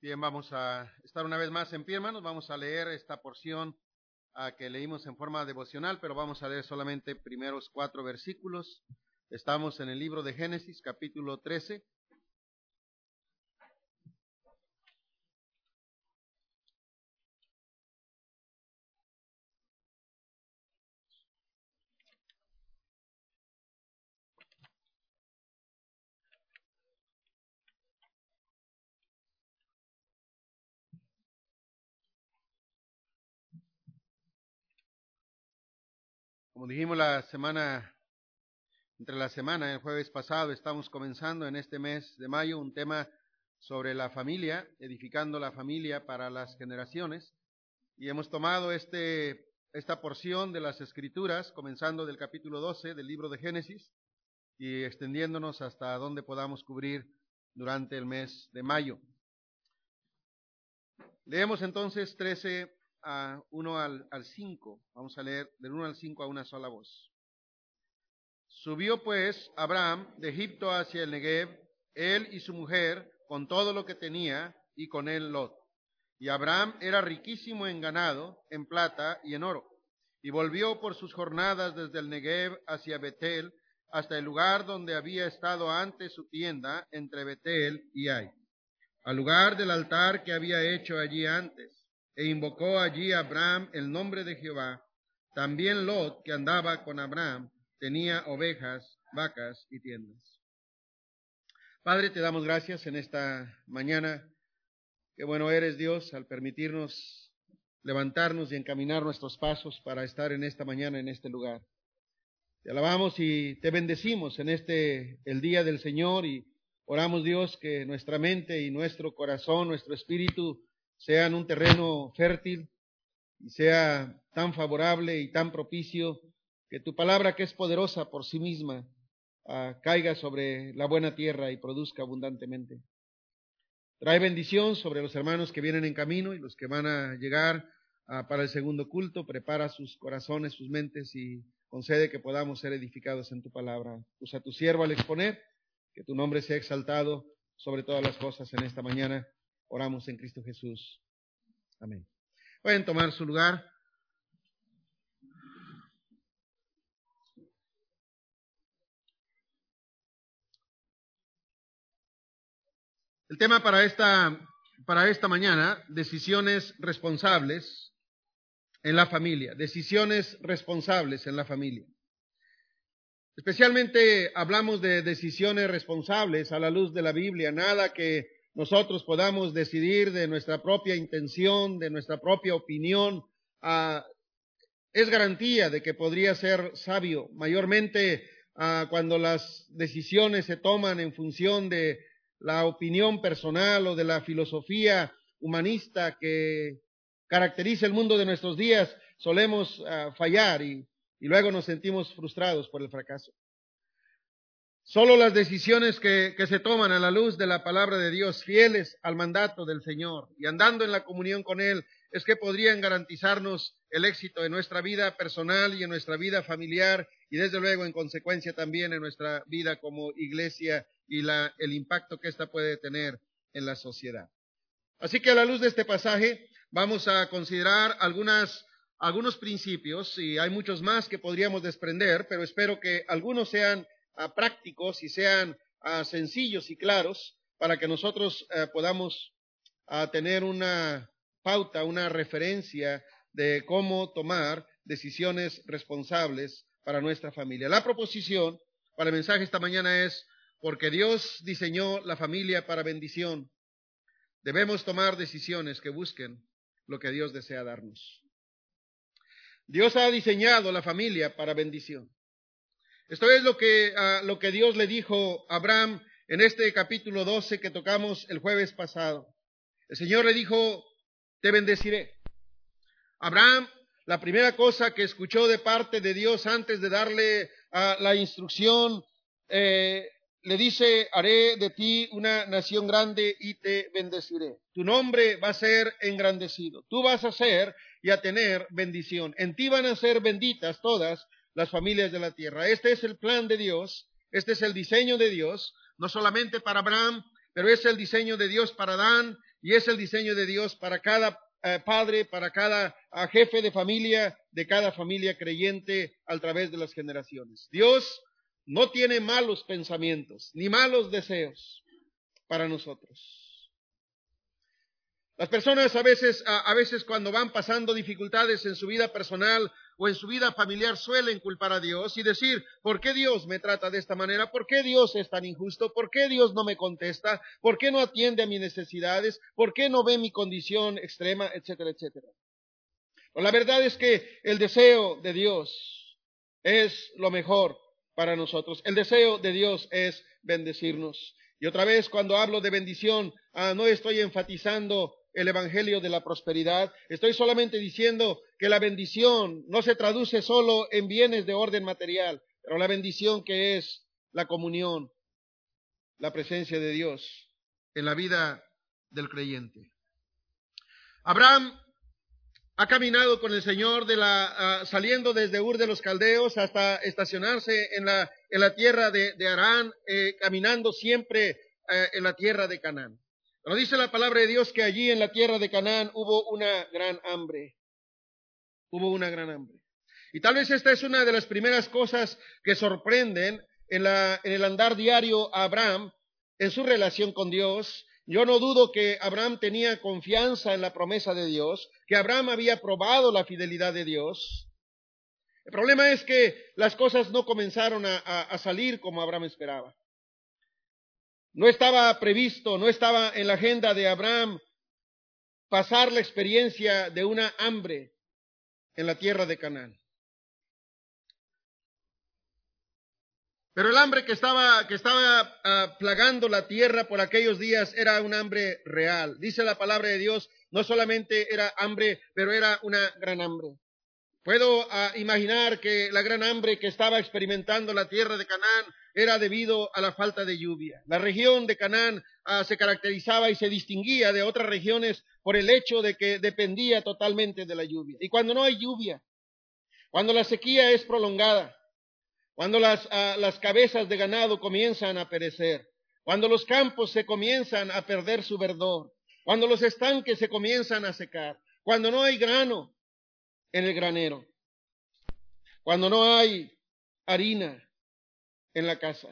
Bien, vamos a estar una vez más en pie, hermanos. Vamos a leer esta porción a que leímos en forma devocional, pero vamos a leer solamente primeros cuatro versículos. Estamos en el libro de Génesis, capítulo 13. Como dijimos la semana, entre la semana, el jueves pasado, estamos comenzando en este mes de mayo un tema sobre la familia, edificando la familia para las generaciones. Y hemos tomado este, esta porción de las escrituras, comenzando del capítulo 12 del libro de Génesis y extendiéndonos hasta donde podamos cubrir durante el mes de mayo. Leemos entonces 13 a 1 al, al 5. Vamos a leer del 1 al 5 a una sola voz. Subió pues Abraham de Egipto hacia el Negev, él y su mujer, con todo lo que tenía, y con él Lot. Y Abraham era riquísimo en ganado, en plata y en oro. Y volvió por sus jornadas desde el Negev hacia Betel, hasta el lugar donde había estado antes su tienda, entre Betel y Ai, al lugar del altar que había hecho allí antes e invocó allí Abraham el nombre de Jehová. También Lot, que andaba con Abraham, tenía ovejas, vacas y tiendas. Padre, te damos gracias en esta mañana. Qué bueno eres Dios al permitirnos levantarnos y encaminar nuestros pasos para estar en esta mañana en este lugar. Te alabamos y te bendecimos en este el día del Señor y oramos Dios que nuestra mente y nuestro corazón, nuestro espíritu sean un terreno fértil y sea tan favorable y tan propicio que tu palabra, que es poderosa por sí misma, ah, caiga sobre la buena tierra y produzca abundantemente. Trae bendición sobre los hermanos que vienen en camino y los que van a llegar ah, para el segundo culto. Prepara sus corazones, sus mentes y concede que podamos ser edificados en tu palabra. Usa tu siervo al exponer, que tu nombre sea exaltado sobre todas las cosas en esta mañana. Oramos en Cristo Jesús. Amén. Pueden tomar su lugar. El tema para esta, para esta mañana, decisiones responsables en la familia, decisiones responsables en la familia. Especialmente hablamos de decisiones responsables a la luz de la Biblia, nada que nosotros podamos decidir de nuestra propia intención, de nuestra propia opinión, ah, es garantía de que podría ser sabio, mayormente ah, cuando las decisiones se toman en función de la opinión personal o de la filosofía humanista que caracteriza el mundo de nuestros días, solemos ah, fallar y luego nos sentimos frustrados por el fracaso. Solo las decisiones que, se toman a la luz de la palabra de Dios, fieles al mandato del Señor y andando en la comunión con Él, es que podrían garantizarnos el éxito en nuestra vida personal y en nuestra vida familiar y desde luego en consecuencia también en nuestra vida como iglesia y el impacto que ésta puede tener en la sociedad. Así que a la luz de este pasaje vamos a considerar algunos principios y hay muchos más que podríamos desprender, pero espero que algunos sean prácticos y sean sencillos y claros para que nosotros eh, podamos tener una pauta, una referencia de cómo tomar decisiones responsables para nuestra familia. La proposición para el mensaje esta mañana es, porque Dios diseñó la familia para bendición, debemos tomar decisiones que busquen lo que Dios desea darnos. Dios ha diseñado la familia para bendición. Esto es lo que, ah, lo que Dios le dijo a Abraham en este capítulo 12 que tocamos el jueves pasado. El Señor le dijo, te bendeciré. Abraham, la primera cosa que escuchó de parte de Dios antes de darle ah, la instrucción, eh, le dice, haré de ti una nación grande y te bendeciré. Tu nombre va a ser engrandecido. Tú vas a ser y a tener bendición. En ti van a ser benditas todas las familias de la tierra. Este es el plan de Dios, este es el diseño de Dios, no solamente para Abraham, pero es el diseño de Dios para Adán y es el diseño de Dios para cada eh, padre, para cada ah, jefe de familia, de cada familia creyente a través de las generaciones. Dios no tiene malos pensamientos ni malos deseos para nosotros. Las personas a veces, a, veces cuando van pasando dificultades en su vida personal o en su vida familiar suelen culpar a Dios y decir, ¿por qué Dios me trata de esta manera? ¿Por qué Dios es tan injusto? ¿Por qué Dios no me contesta? ¿Por qué no atiende a mis necesidades? ¿Por qué no ve mi condición extrema? Etcétera, etcétera. la verdad es que el deseo de Dios es lo mejor para nosotros. El deseo de Dios es bendecirnos. Y otra vez, cuando hablo de bendición, ah, no estoy enfatizando el Evangelio de la prosperidad. Estoy solamente diciendo que la bendición no se traduce solo en bienes de orden material, pero la bendición que es la comunión, la presencia de Dios en la vida del creyente. Abraham ha caminado con el Señor de la, ah, saliendo desde Ur de los Caldeos hasta estacionarse en la, tierra de, de Arán, eh, caminando siempre eh, en la tierra de Canaán. Pero dice la palabra de Dios que allí en la tierra de Canaán hubo una gran hambre. Hubo una gran hambre. Y tal vez esta es una de las primeras cosas que sorprenden en, el andar diario a Abraham en su relación con Dios. Yo no dudo que Abraham tenía confianza en la promesa de Dios, que Abraham había probado la fidelidad de Dios. El problema es que las cosas no comenzaron a salir como Abraham esperaba. No estaba previsto, no estaba en la agenda de Abraham pasar la experiencia de una hambre en la tierra de Canaán. Pero el hambre que estaba, que estaba ah, plagando la tierra por aquellos días era un hambre real. Dice la palabra de Dios, no solamente era hambre, pero era una gran hambre. Puedo ah, imaginar que la gran hambre que estaba experimentando la tierra de Canaán era debido a la falta de lluvia. La región de Canaán ah, se caracterizaba y se distinguía de otras regiones por el hecho de que dependía totalmente de la lluvia. Y cuando no hay lluvia, cuando la sequía es prolongada, cuando las, ah, las cabezas de ganado comienzan a perecer, cuando los campos se comienzan a perder su verdor, cuando los estanques se comienzan a secar, cuando no hay grano en el granero, cuando no hay harina, en la casa.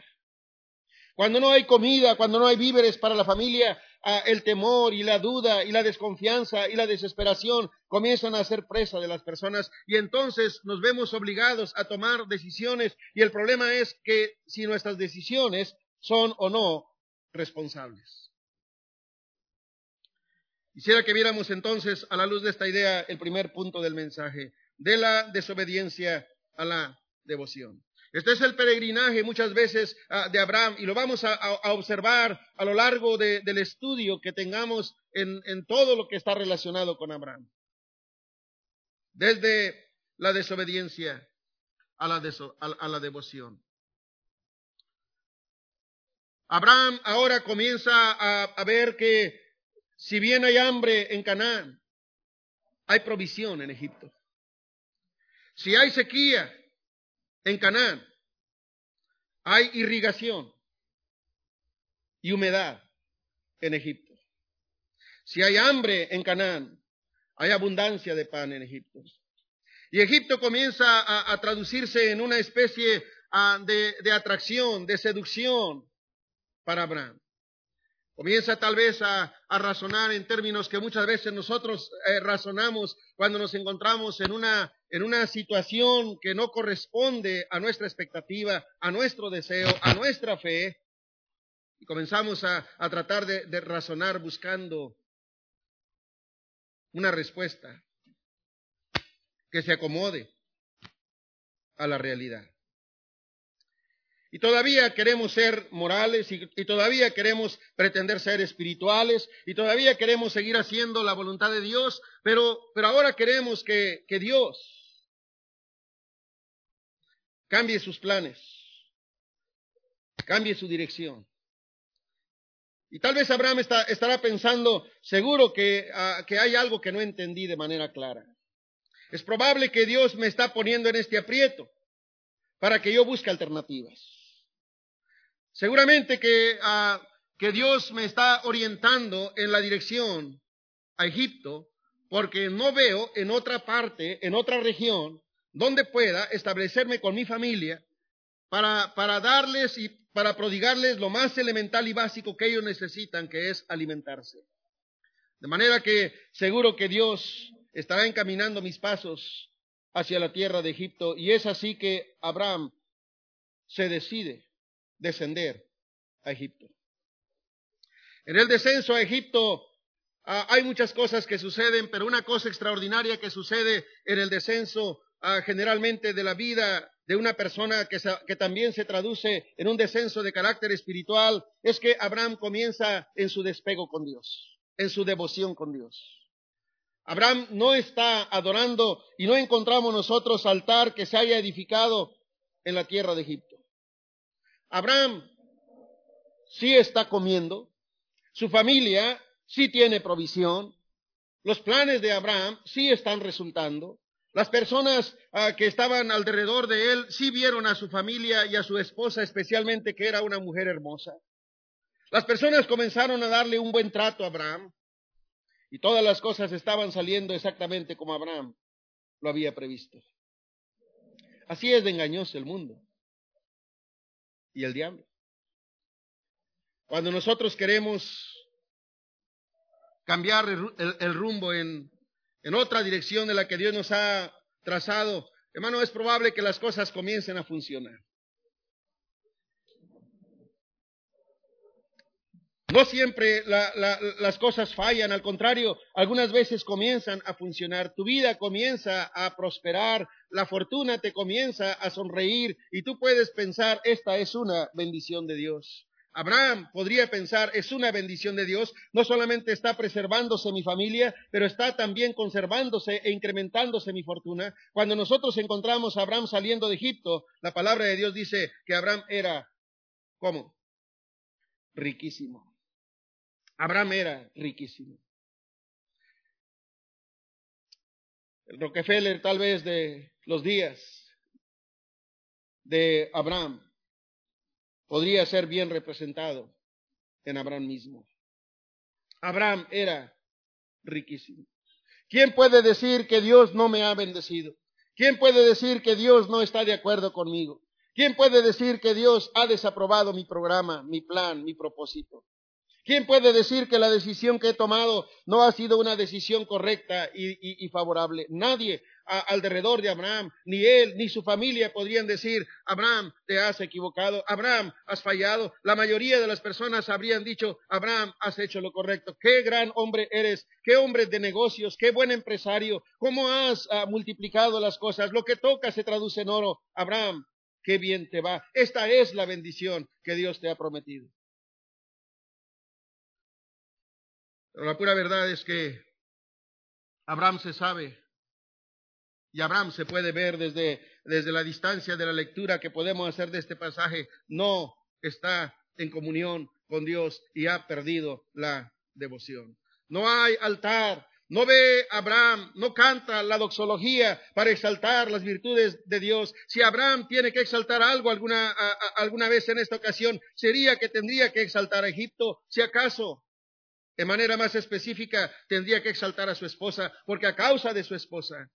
Cuando no hay comida, cuando no hay víveres para la familia, ah, el temor y la duda y la desconfianza y la desesperación comienzan a ser presa de las personas y entonces nos vemos obligados a tomar decisiones y el problema es que si nuestras decisiones son o no responsables. Quisiera que viéramos entonces a la luz de esta idea el primer punto del mensaje, de la desobediencia a la devoción. Este es el peregrinaje muchas veces ah, de Abraham y lo vamos a, observar a lo largo del estudio que tengamos en, todo lo que está relacionado con Abraham. Desde la desobediencia a la, a la devoción. Abraham ahora comienza a, a, ver que si bien hay hambre en Canaán, hay provisión en Egipto. Si hay sequía, en Canaán hay irrigación y humedad en Egipto. Si hay hambre en Canaán, hay abundancia de pan en Egipto. Y Egipto comienza a, traducirse en una especie ah, de atracción, de seducción para Abraham. Comienza tal vez a, razonar en términos que muchas veces nosotros eh, razonamos cuando nos encontramos en una, en una situación que no corresponde a nuestra expectativa, a nuestro deseo, a nuestra fe. Y comenzamos a, tratar de razonar buscando una respuesta que se acomode a la realidad. Y todavía queremos ser morales y, todavía queremos pretender ser espirituales y todavía queremos seguir haciendo la voluntad de Dios, pero, pero ahora queremos que, que Dios cambie sus planes, cambie su dirección. Y tal vez Abraham está, estará pensando, seguro que, ah, que hay algo que no entendí de manera clara. Es probable que Dios me está poniendo en este aprieto para que yo busque alternativas. Seguramente que ah, que Dios me está orientando en la dirección a Egipto, porque no veo en otra parte, en otra región, donde pueda establecerme con mi familia para, para darles y para prodigarles lo más elemental y básico que ellos necesitan, que es alimentarse. De manera que seguro que Dios estará encaminando mis pasos hacia la tierra de Egipto y es así que Abraham se decide descender a Egipto. En el descenso a Egipto ah, hay muchas cosas que suceden, pero una cosa extraordinaria que sucede en el descenso ah, generalmente de la vida de una persona que, que, también se traduce en un descenso de carácter espiritual es que Abraham comienza en su despego con Dios, en su devoción con Dios. Abraham no está adorando y no encontramos nosotros altar que se haya edificado en la tierra de Egipto. Abraham sí está comiendo, su familia sí tiene provisión. Los planes de Abraham sí están resultando. Las personas ah, que estaban alrededor de él sí vieron a su familia y a su esposa especialmente que era una mujer hermosa. Las personas comenzaron a darle un buen trato a Abraham y todas las cosas estaban saliendo exactamente como Abraham lo había previsto. Así es de engañoso el mundo y el diablo. Cuando nosotros queremos cambiar el, rumbo en, en otra dirección de la que Dios nos ha trazado, hermano, es probable que las cosas comiencen a funcionar. No siempre las cosas fallan, al contrario, algunas veces comienzan a funcionar, tu vida comienza a prosperar, la fortuna te comienza a sonreír y tú puedes pensar, esta es una bendición de Dios. Abraham podría pensar, es una bendición de Dios, no solamente está preservándose mi familia, pero está también conservándose e incrementándose mi fortuna. Cuando nosotros encontramos a Abraham saliendo de Egipto, la palabra de Dios dice que Abraham era, ¿cómo? Riquísimo. Abraham era riquísimo. El Rockefeller tal vez de los días de Abraham podría ser bien representado en Abraham mismo. Abraham era riquísimo. ¿Quién puede decir que Dios no me ha bendecido? ¿Quién puede decir que Dios no está de acuerdo conmigo? ¿Quién puede decir que Dios ha desaprobado mi programa, mi plan, mi propósito? ¿Quién puede decir que la decisión que he tomado no ha sido una decisión correcta y, favorable? Nadie alrededor de Abraham, ni él, ni su familia podrían decir, Abraham, te has equivocado, Abraham, has fallado. La mayoría de las personas habrían dicho, Abraham, has hecho lo correcto. Qué gran hombre eres, qué hombre de negocios, qué buen empresario, cómo has ah, multiplicado las cosas. Lo que toca se traduce en oro. Abraham, qué bien te va. Esta es la bendición que Dios te ha prometido. Pero la pura verdad es que Abraham se sabe y Abraham se puede ver desde, desde la distancia de la lectura que podemos hacer de este pasaje, no está en comunión con Dios y ha perdido la devoción. No hay altar, no ve Abraham, no canta la doxología para exaltar las virtudes de Dios. Si Abraham tiene que exaltar algo alguna, alguna vez en esta ocasión, sería que tendría que exaltar a Egipto, si acaso de manera más específica, tendría que exaltar a su esposa, porque a causa de su esposa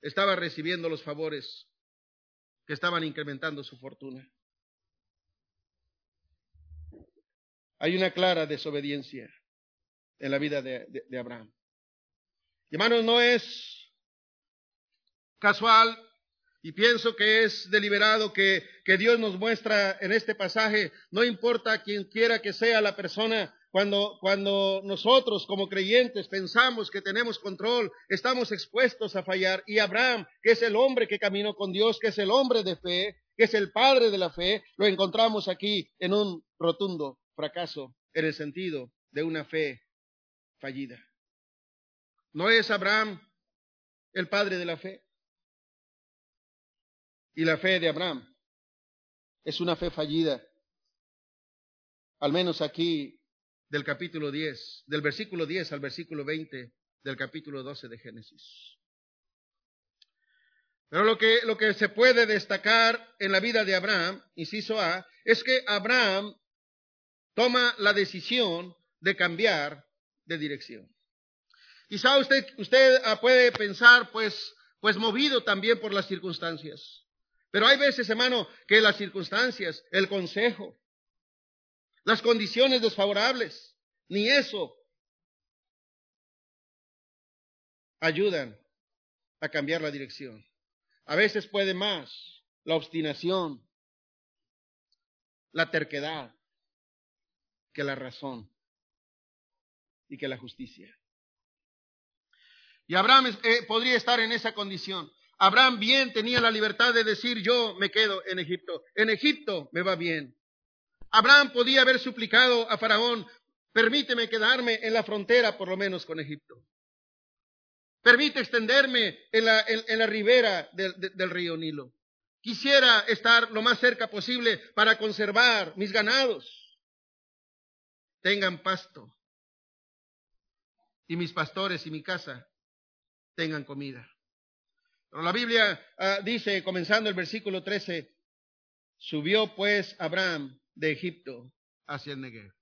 estaba recibiendo los favores que estaban incrementando su fortuna. Hay una clara desobediencia en la vida de, Abraham. Hermanos, no es casual y pienso que es deliberado que, que Dios nos muestra en este pasaje, no importa quién quiera que sea la persona cuando, nosotros como creyentes pensamos que tenemos control, estamos expuestos a fallar. Y Abraham, que es el hombre que caminó con Dios, que es el hombre de fe, que es el padre de la fe, lo encontramos aquí en un rotundo fracaso en el sentido de una fe fallida. ¿No es Abraham el padre de la fe? Y la fe de Abraham es una fe fallida. Al menos aquí del capítulo 10, del versículo 10 al versículo 20 del capítulo 12 de Génesis. Pero lo que, lo que se puede destacar en la vida de Abraham, inciso A, es que Abraham toma la decisión de cambiar de dirección. Quizá usted, usted ah, puede pensar, pues, pues movido también por las circunstancias. Pero hay veces, hermano, que las circunstancias, el consejo, las condiciones desfavorables, ni eso ayudan a cambiar la dirección. A veces puede más la obstinación, la terquedad, que la razón y que la justicia. Y Abraham eh, podría estar en esa condición. Abraham bien tenía la libertad de decir yo me quedo en Egipto. En Egipto me va bien. Abraham podía haber suplicado a Faraón, permíteme quedarme en la frontera por lo menos con Egipto. Permite extenderme en la, en, la ribera del río Nilo. Quisiera estar lo más cerca posible para conservar mis ganados tengan pasto y mis pastores y mi casa tengan comida. Pero la Biblia ah, dice, comenzando el versículo 13, subió pues Abraham de Egipto hacia el Negev.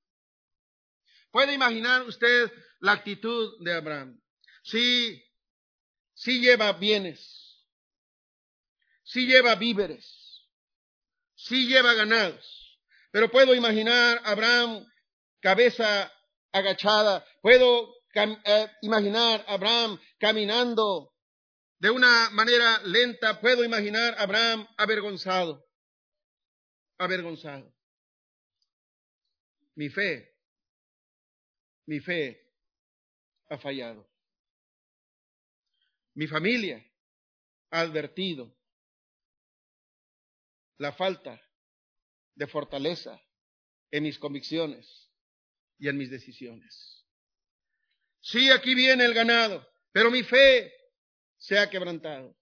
¿Puede imaginar usted la actitud de Abraham? Sí, sí lleva bienes, sí lleva víveres, sí lleva ganados, pero puedo imaginar a Abraham cabeza agachada. Puedo eh, imaginar a Abraham caminando de una manera lenta. Puedo imaginar a Abraham avergonzado. Avergonzado. Mi fe, mi fe ha fallado. Mi familia ha advertido la falta de fortaleza en mis convicciones y en mis decisiones. Sí, aquí viene el ganado, pero mi fe se ha quebrantado.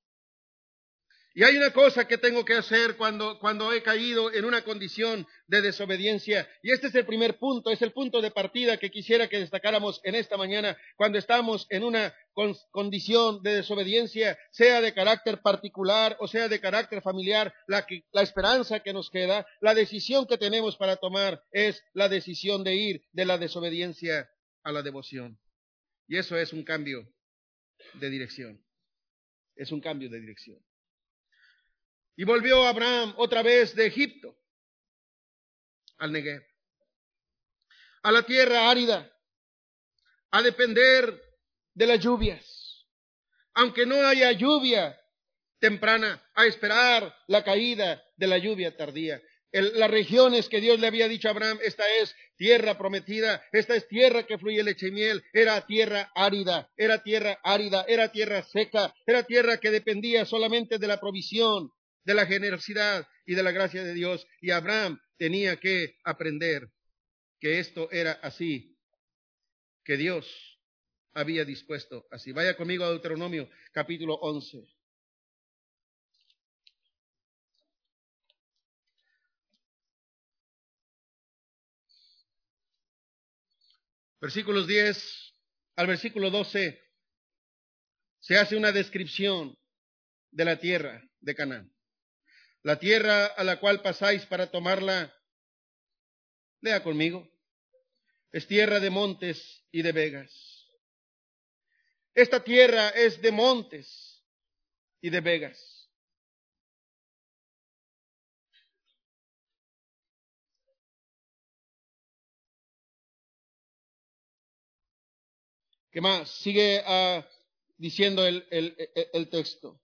Y hay una cosa que tengo que hacer cuando, cuando he caído en una condición de desobediencia. Y este es el primer punto, es el punto de partida que quisiera que destacáramos en esta mañana, cuando estamos en una condición de desobediencia, sea de carácter particular o sea de carácter familiar, la, la esperanza que nos queda, la decisión que tenemos para tomar es la decisión de ir de la desobediencia a la devoción. Y eso es un cambio de dirección. Es un cambio de dirección. Y volvió Abraham otra vez de Egipto al Negev, a la tierra árida, a depender de las lluvias. Aunque no haya lluvia temprana, a esperar la caída de la lluvia tardía. las regiones que Dios le había dicho a Abraham, esta es tierra prometida, esta es tierra que fluye leche y miel, era tierra árida, era tierra árida, era tierra seca, era tierra que dependía solamente de la provisión de la generosidad y de la gracia de Dios. Y Abraham tenía que aprender que esto era así, que Dios había dispuesto así. Vaya conmigo a Deuteronomio capítulo 11. Versículos 10 al versículo 12 se hace una descripción de la tierra de Canaán. La tierra a la cual pasáis para tomarla, lea conmigo, es tierra de montes y de vegas. Esta tierra es de montes y de vegas. ¿Qué más? Sigue uh, diciendo el, el texto.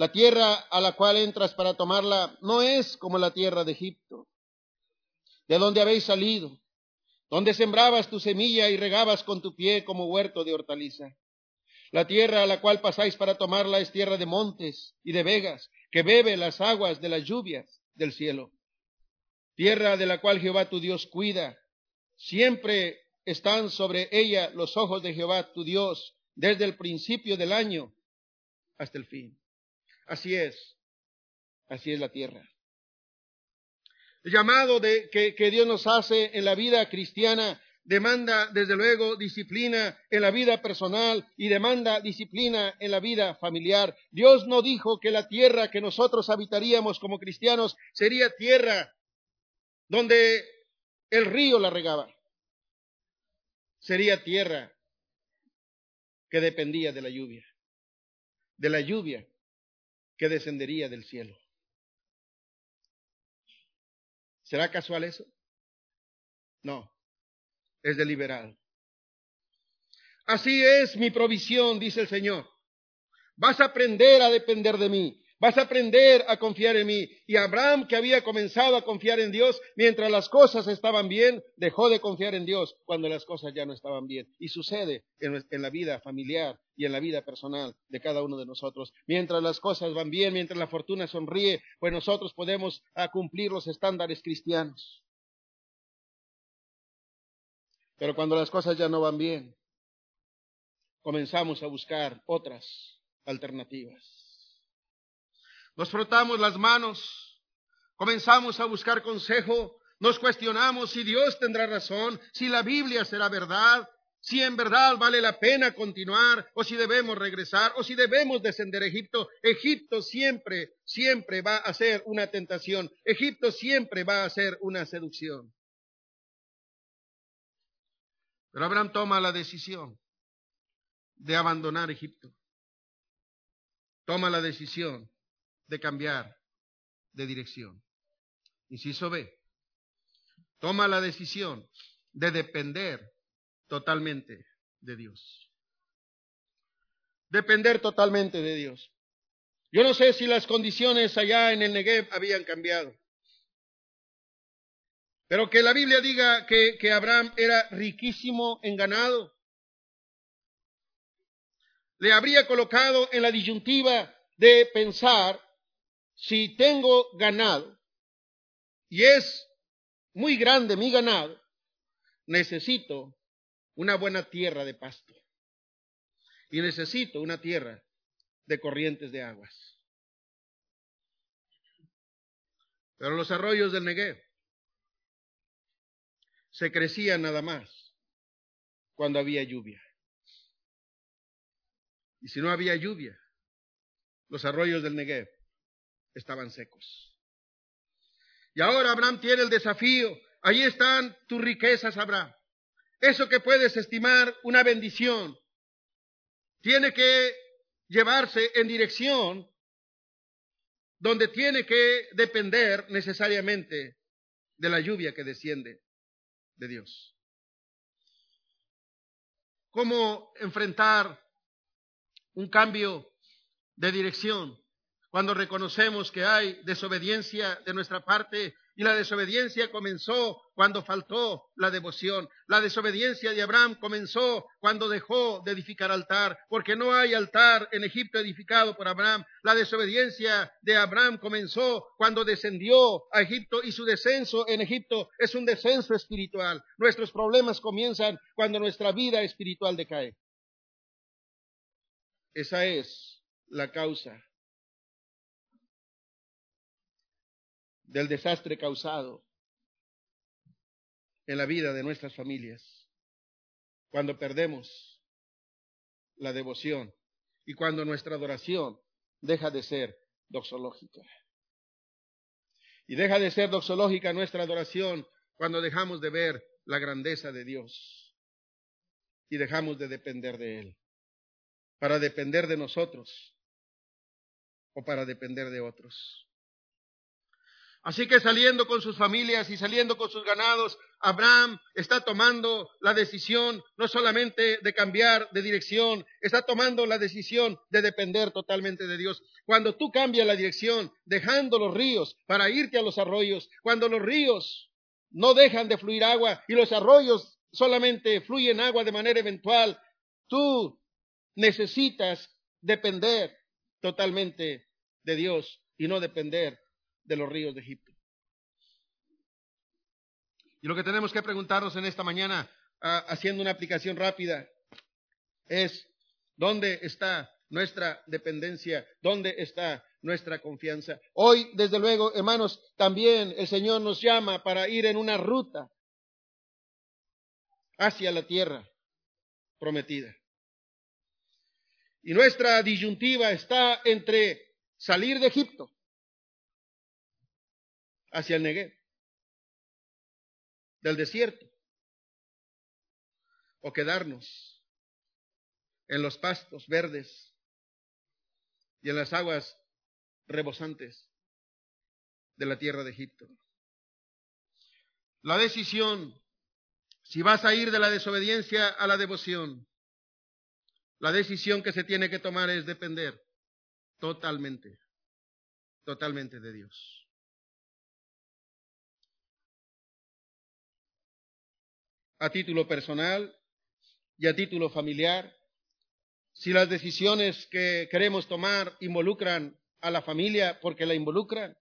La tierra a la cual entras para tomarla no es como la tierra de Egipto, de donde habéis salido, donde sembrabas tu semilla y regabas con tu pie como huerto de hortaliza. La tierra a la cual pasáis para tomarla es tierra de montes y de vegas, que bebe las aguas de las lluvias del cielo. Tierra de la cual Jehová tu Dios cuida. Siempre están sobre ella los ojos de Jehová tu Dios, desde el principio del año hasta el fin. Así es. Así es la tierra. El llamado de, que, que Dios nos hace en la vida cristiana demanda, desde luego, disciplina en la vida personal y demanda disciplina en la vida familiar. Dios no dijo que la tierra que nosotros habitaríamos como cristianos sería tierra donde el río la regaba. Sería tierra que dependía de la lluvia, de la lluvia que descendería del cielo. ¿Será casual eso? No, es deliberado. Así es mi provisión, dice el Señor. Vas a aprender a depender de mí. Vas a aprender a confiar en mí. Y Abraham, que había comenzado a confiar en Dios mientras las cosas estaban bien, dejó de confiar en Dios cuando las cosas ya no estaban bien. Y sucede en, la vida familiar y en la vida personal de cada uno de nosotros. Mientras las cosas van bien, mientras la fortuna sonríe, pues nosotros podemos cumplir los estándares cristianos. Pero cuando las cosas ya no van bien, comenzamos a buscar otras alternativas. Nos frotamos las manos, comenzamos a buscar consejo, nos cuestionamos si Dios tendrá razón, si la Biblia será verdad, si en verdad vale la pena continuar o si debemos regresar o si debemos descender a Egipto. Egipto siempre, siempre va a ser una tentación. Egipto siempre va a ser una seducción. Pero Abraham toma la decisión de abandonar Egipto. Toma la decisión de cambiar de dirección. Inciso B. Toma la decisión de depender totalmente de Dios. Depender totalmente de Dios. Yo no sé si las condiciones allá en el Negev habían cambiado. Pero que la Biblia diga que, que Abraham era riquísimo en ganado, le habría colocado en la disyuntiva de pensar si tengo ganado y es muy grande mi ganado, necesito una buena tierra de pasto y necesito una tierra de corrientes de aguas. Pero los arroyos del Negev se crecían nada más cuando había lluvia. Y si no había lluvia, los arroyos del Negev estaban secos. Y ahora Abraham tiene el desafío. Ahí están tus riquezas, Abraham. Eso que puedes estimar una bendición, tiene que llevarse en dirección donde tiene que depender necesariamente de la lluvia que desciende de Dios. ¿Cómo enfrentar un cambio de dirección cuando reconocemos que hay desobediencia de nuestra parte y la desobediencia comenzó cuando faltó la devoción. La desobediencia de Abraham comenzó cuando dejó de edificar altar, porque no hay altar en Egipto edificado por Abraham. La desobediencia de Abraham comenzó cuando descendió a Egipto y su descenso en Egipto es un descenso espiritual. Nuestros problemas comienzan cuando nuestra vida espiritual decae. Esa es la causa del desastre causado en la vida de nuestras familias, cuando perdemos la devoción y cuando nuestra adoración deja de ser doxológica. Y deja de ser doxológica nuestra adoración cuando dejamos de ver la grandeza de Dios y dejamos de depender de Él, para depender de nosotros o para depender de otros. Así que saliendo con sus familias y saliendo con sus ganados, Abraham está tomando la decisión no solamente de cambiar de dirección, está tomando la decisión de depender totalmente de Dios. Cuando tú cambias la dirección, dejando los ríos para irte a los arroyos, cuando los ríos no dejan de fluir agua y los arroyos solamente fluyen agua de manera eventual, tú necesitas depender totalmente de Dios y no depender de los ríos de Egipto. Y lo que tenemos que preguntarnos en esta mañana, ah, haciendo una aplicación rápida, es, ¿dónde está nuestra dependencia? ¿Dónde está nuestra confianza? Hoy, desde luego, hermanos, también el Señor nos llama para ir en una ruta hacia la tierra prometida. Y nuestra disyuntiva está entre salir de Egipto hacia el Negev. del desierto o quedarnos en los pastos verdes y en las aguas rebosantes de la tierra de Egipto. La decisión, si vas a ir de la desobediencia a la devoción, la decisión que se tiene que tomar es depender totalmente, totalmente de Dios. A título personal y a título familiar, si las decisiones que queremos tomar involucran a la familia porque la involucran,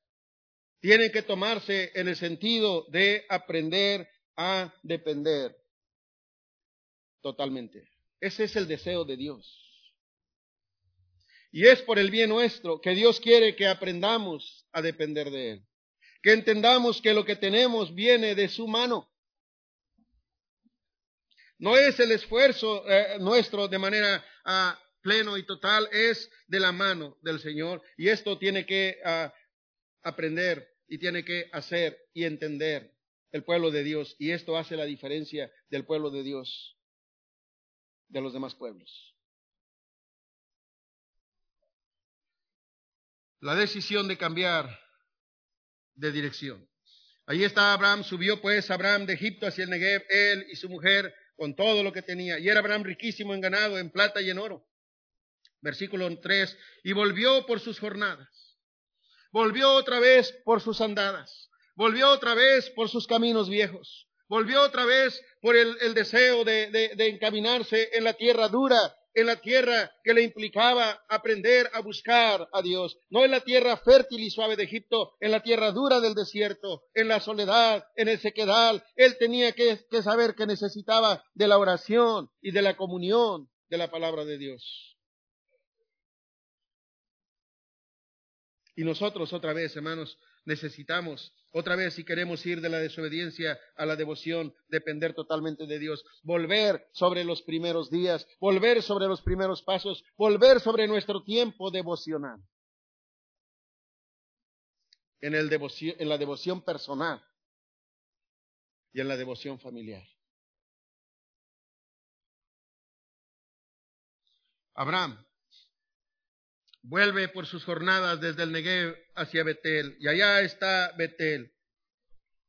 tienen que tomarse en el sentido de aprender a depender totalmente. Ese es el deseo de Dios. Y es por el bien nuestro que Dios quiere que aprendamos a depender de Él. Que entendamos que lo que tenemos viene de su mano. No es el esfuerzo eh, nuestro de manera ah, pleno y total, es de la mano del Señor. Y esto tiene que ah, aprender y tiene que hacer y entender el pueblo de Dios. Y esto hace la diferencia del pueblo de Dios de los demás pueblos. La decisión de cambiar de dirección. Allí está Abraham, subió pues Abraham de Egipto hacia el Negev, él y su mujer, con todo lo que tenía. Y era Abraham riquísimo en ganado, en plata y en oro. Versículo 3. Y volvió por sus jornadas volvió otra vez por sus andadas, volvió otra vez por sus caminos viejos, volvió otra vez por el, deseo de, de encaminarse en la tierra dura, en la tierra que le implicaba aprender a buscar a Dios, no en la tierra fértil y suave de Egipto, en la tierra dura del desierto, en la soledad, en el sequedal. Él tenía que, que saber que necesitaba de la oración y de la comunión de la palabra de Dios. Y nosotros otra vez, hermanos, necesitamos, otra vez, si queremos ir de la desobediencia a la devoción, depender totalmente de Dios, volver sobre los primeros días, volver sobre los primeros pasos, volver sobre nuestro tiempo devocional. En, el en la devoción personal y en la devoción familiar. Abraham vuelve por sus jornadas desde el Negev hacia Betel, y allá está Betel,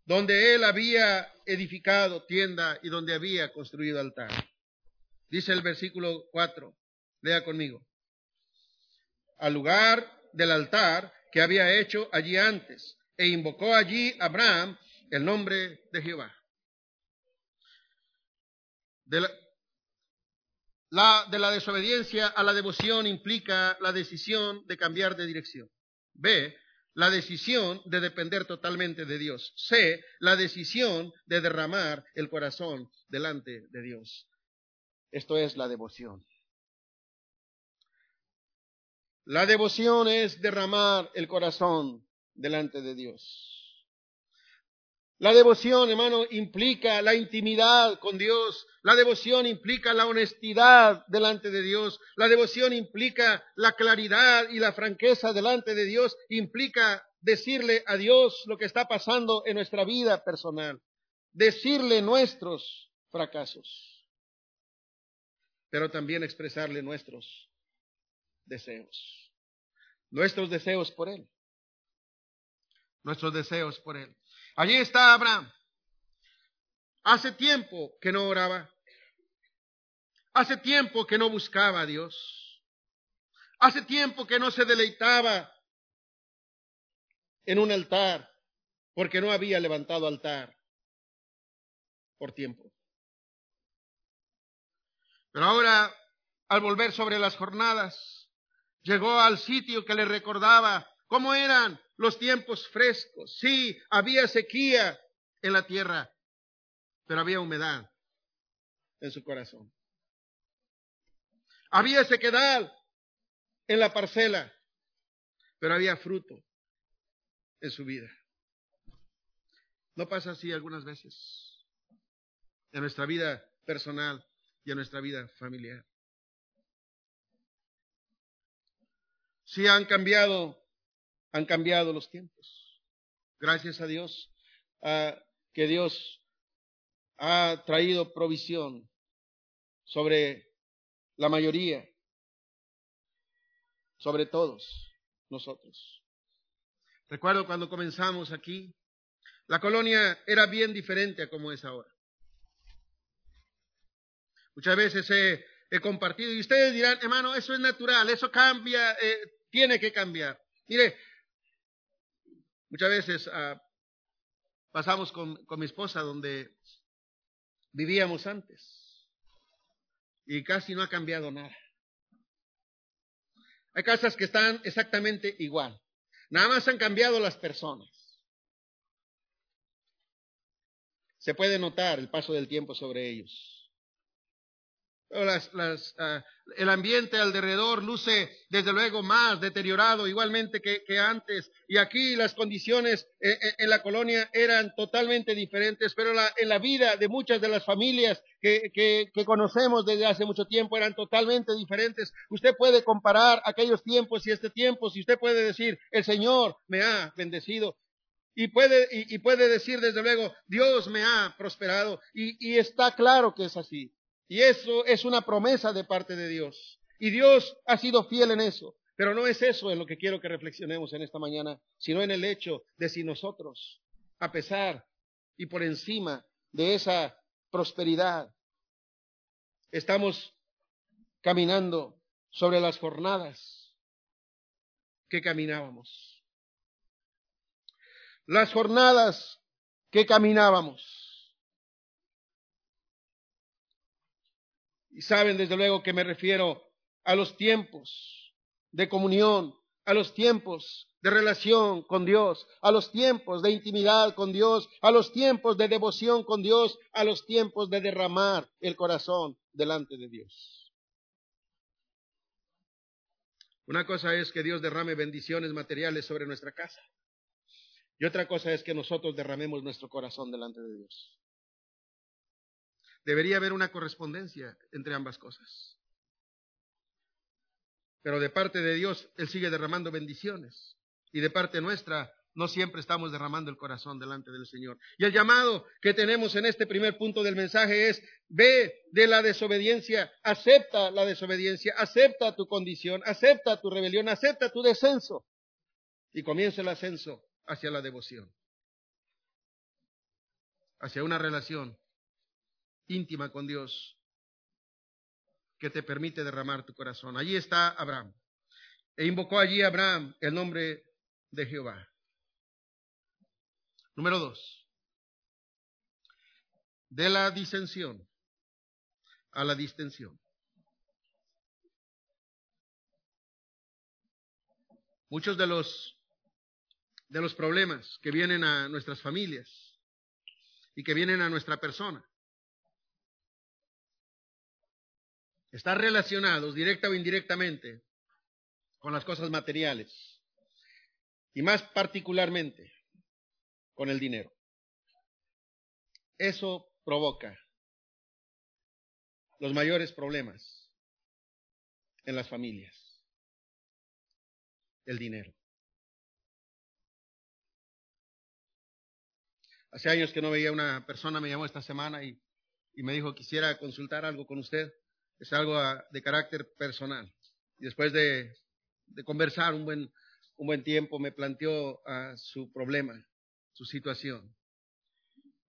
donde él había edificado tienda y donde había construido altar. Dice el versículo 4, lea conmigo. Al lugar del altar que había hecho allí antes, e invocó allí Abraham el nombre de Jehová. De la desobediencia a la devoción implica la decisión de cambiar de dirección. B, la decisión de depender totalmente de Dios. C, la decisión de derramar el corazón delante de Dios. Esto es la devoción. La devoción es derramar el corazón delante de Dios. La devoción, hermano, implica la intimidad con Dios. La devoción implica la honestidad delante de Dios. La devoción implica la claridad y la franqueza delante de Dios. Implica decirle a Dios lo que está pasando en nuestra vida personal. Decirle nuestros fracasos. Pero también expresarle nuestros deseos. Nuestros deseos por Él. Nuestros deseos por Él. Allí está Abraham. Hace tiempo que no oraba. Hace tiempo que no buscaba a Dios. Hace tiempo que no se deleitaba en un altar, porque no había levantado altar por tiempo. Pero ahora, al volver sobre las jornadas, llegó al sitio que le recordaba cómo eran los tiempos frescos. Sí, había sequía en la tierra, pero había humedad en su corazón. Había sequedad en la parcela, pero había fruto en su vida. ¿No pasa así algunas veces? En nuestra vida personal y en nuestra vida familiar. Si han cambiado han cambiado los tiempos. Gracias a Dios, que Dios ha traído provisión sobre la mayoría, sobre todos nosotros. Recuerdo cuando comenzamos aquí, la colonia era bien diferente a como es ahora. Muchas veces he, compartido y ustedes dirán, hermano, eso es natural, eso cambia, eh, tiene que cambiar. Mire, muchas veces ah, pasamos con mi esposa donde vivíamos antes y casi no ha cambiado nada. Hay casas que están exactamente igual. Nada más han cambiado las personas. Se puede notar el paso del tiempo sobre ellos. Las, las, ah, el ambiente alrededor luce desde luego más deteriorado igualmente que, antes y aquí las condiciones eh, eh, en la colonia eran totalmente diferentes, pero la, en la vida de muchas de las familias que, que, conocemos desde hace mucho tiempo eran totalmente diferentes. Usted puede comparar aquellos tiempos y este tiempo, si usted puede decir, el Señor me ha bendecido. Y puede, y, puede decir desde luego, Dios me ha prosperado. Y está claro que es así. Y eso es una promesa de parte de Dios. Y Dios ha sido fiel en eso. Pero no es eso en lo que quiero que reflexionemos en esta mañana, sino en el hecho de si nosotros, a pesar y por encima de esa prosperidad, estamos caminando sobre las jornadas que caminábamos. Las jornadas que caminábamos. Y saben desde luego que me refiero a los tiempos de comunión, a los tiempos de relación con Dios, a los tiempos de intimidad con Dios, a los tiempos de devoción con Dios, a los tiempos de derramar el corazón delante de Dios. Una cosa es que Dios derrame bendiciones materiales sobre nuestra casa y otra cosa es que nosotros derramemos nuestro corazón delante de Dios. Debería haber una correspondencia entre ambas cosas. Pero de parte de Dios, Él sigue derramando bendiciones. Y de parte nuestra, no siempre estamos derramando el corazón delante del Señor. Y el llamado que tenemos en este primer punto del mensaje es, ve de la desobediencia, acepta la desobediencia, acepta tu condición, acepta tu rebelión, acepta tu descenso. Y comienza el ascenso hacia la devoción, hacia una relación íntima con Dios que te permite derramar tu corazón. Allí está Abraham. E invocó allí Abraham el nombre de Jehová. Número dos. De la disensión a la distensión. Muchos de los de los problemas que vienen a nuestras familias y que vienen a nuestra persona están relacionados directa o indirectamente con las cosas materiales y más particularmente con el dinero. Eso provoca los mayores problemas en las familias. El dinero. Hace años que no veía una persona, me llamó esta semana y, y me dijo quisiera consultar algo con usted es algo ah, de carácter personal. Y después de, conversar un buen, un buen tiempo, me planteó ah, su problema, su situación.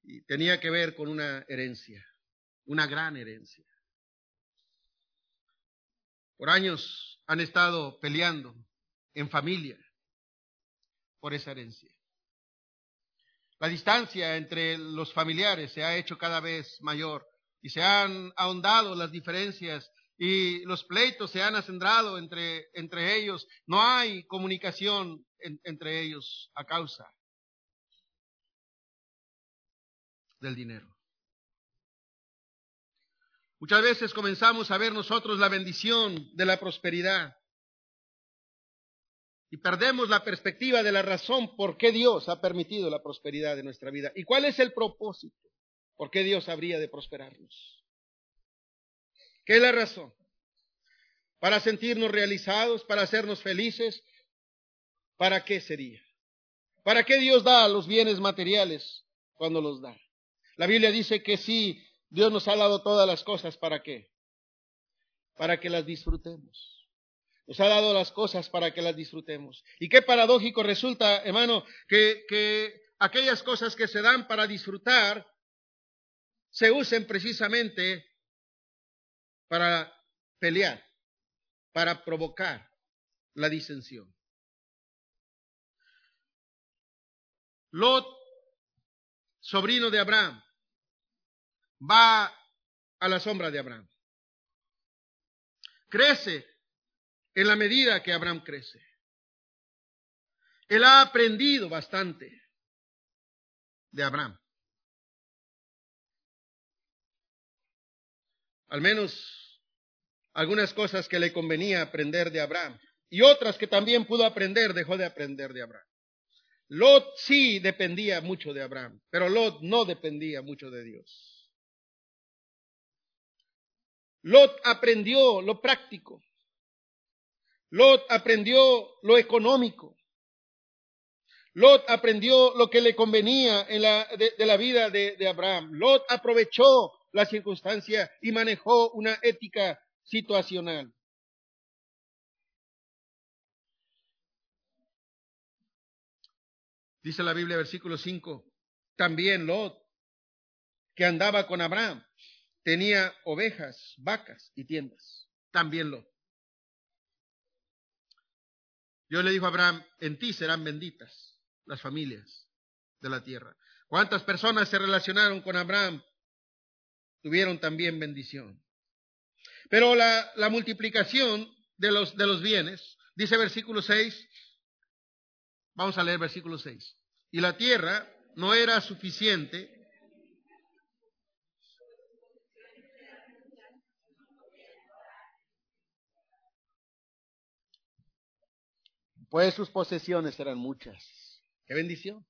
Y tenía que ver con una herencia, una gran herencia. Por años han estado peleando en familia por esa herencia. La distancia entre los familiares se ha hecho cada vez mayor y se han ahondado las diferencias y los pleitos se han acendrado entre, entre ellos. No hay comunicación entre ellos a causa del dinero. Muchas veces comenzamos a ver nosotros la bendición de la prosperidad y perdemos la perspectiva de la razón por qué Dios ha permitido la prosperidad de nuestra vida y cuál es el propósito. ¿Por qué Dios habría de prosperarnos? ¿Qué es la razón? ¿Para sentirnos realizados? ¿Para hacernos felices? ¿Para qué sería? ¿Para qué Dios da los bienes materiales cuando los da? La Biblia dice que sí, Dios nos ha dado todas las cosas, ¿para qué? Para que las disfrutemos. Nos ha dado las cosas para que las disfrutemos. Y qué paradójico resulta, hermano, que, que aquellas cosas que se dan para disfrutar se usen precisamente para pelear, para provocar la disensión. Lot, sobrino de Abraham, va a la sombra de Abraham. Crece en la medida que Abraham crece. Él ha aprendido bastante de Abraham. Al menos algunas cosas que le convenía aprender de Abraham y otras que también pudo aprender, dejó de aprender de Abraham. Lot sí dependía mucho de Abraham, pero Lot no dependía mucho de Dios. Lot aprendió lo práctico. Lot aprendió lo económico. Lot aprendió lo que le convenía en la, de, la vida de, de Abraham. Lot aprovechó la circunstancia y manejó una ética situacional. Dice la Biblia, versículo 5, también Lot, que andaba con Abraham, tenía ovejas, vacas y tiendas. También Lot. Dios le dijo a Abraham, en ti serán benditas las familias de la tierra. ¿Cuántas personas se relacionaron con Abraham? Tuvieron también bendición. Pero la, la multiplicación de los, de los bienes, dice versículo 6, Vamos a leer versículo 6. Y la tierra no era suficiente pues sus posesiones eran muchas. ¡Qué bendición!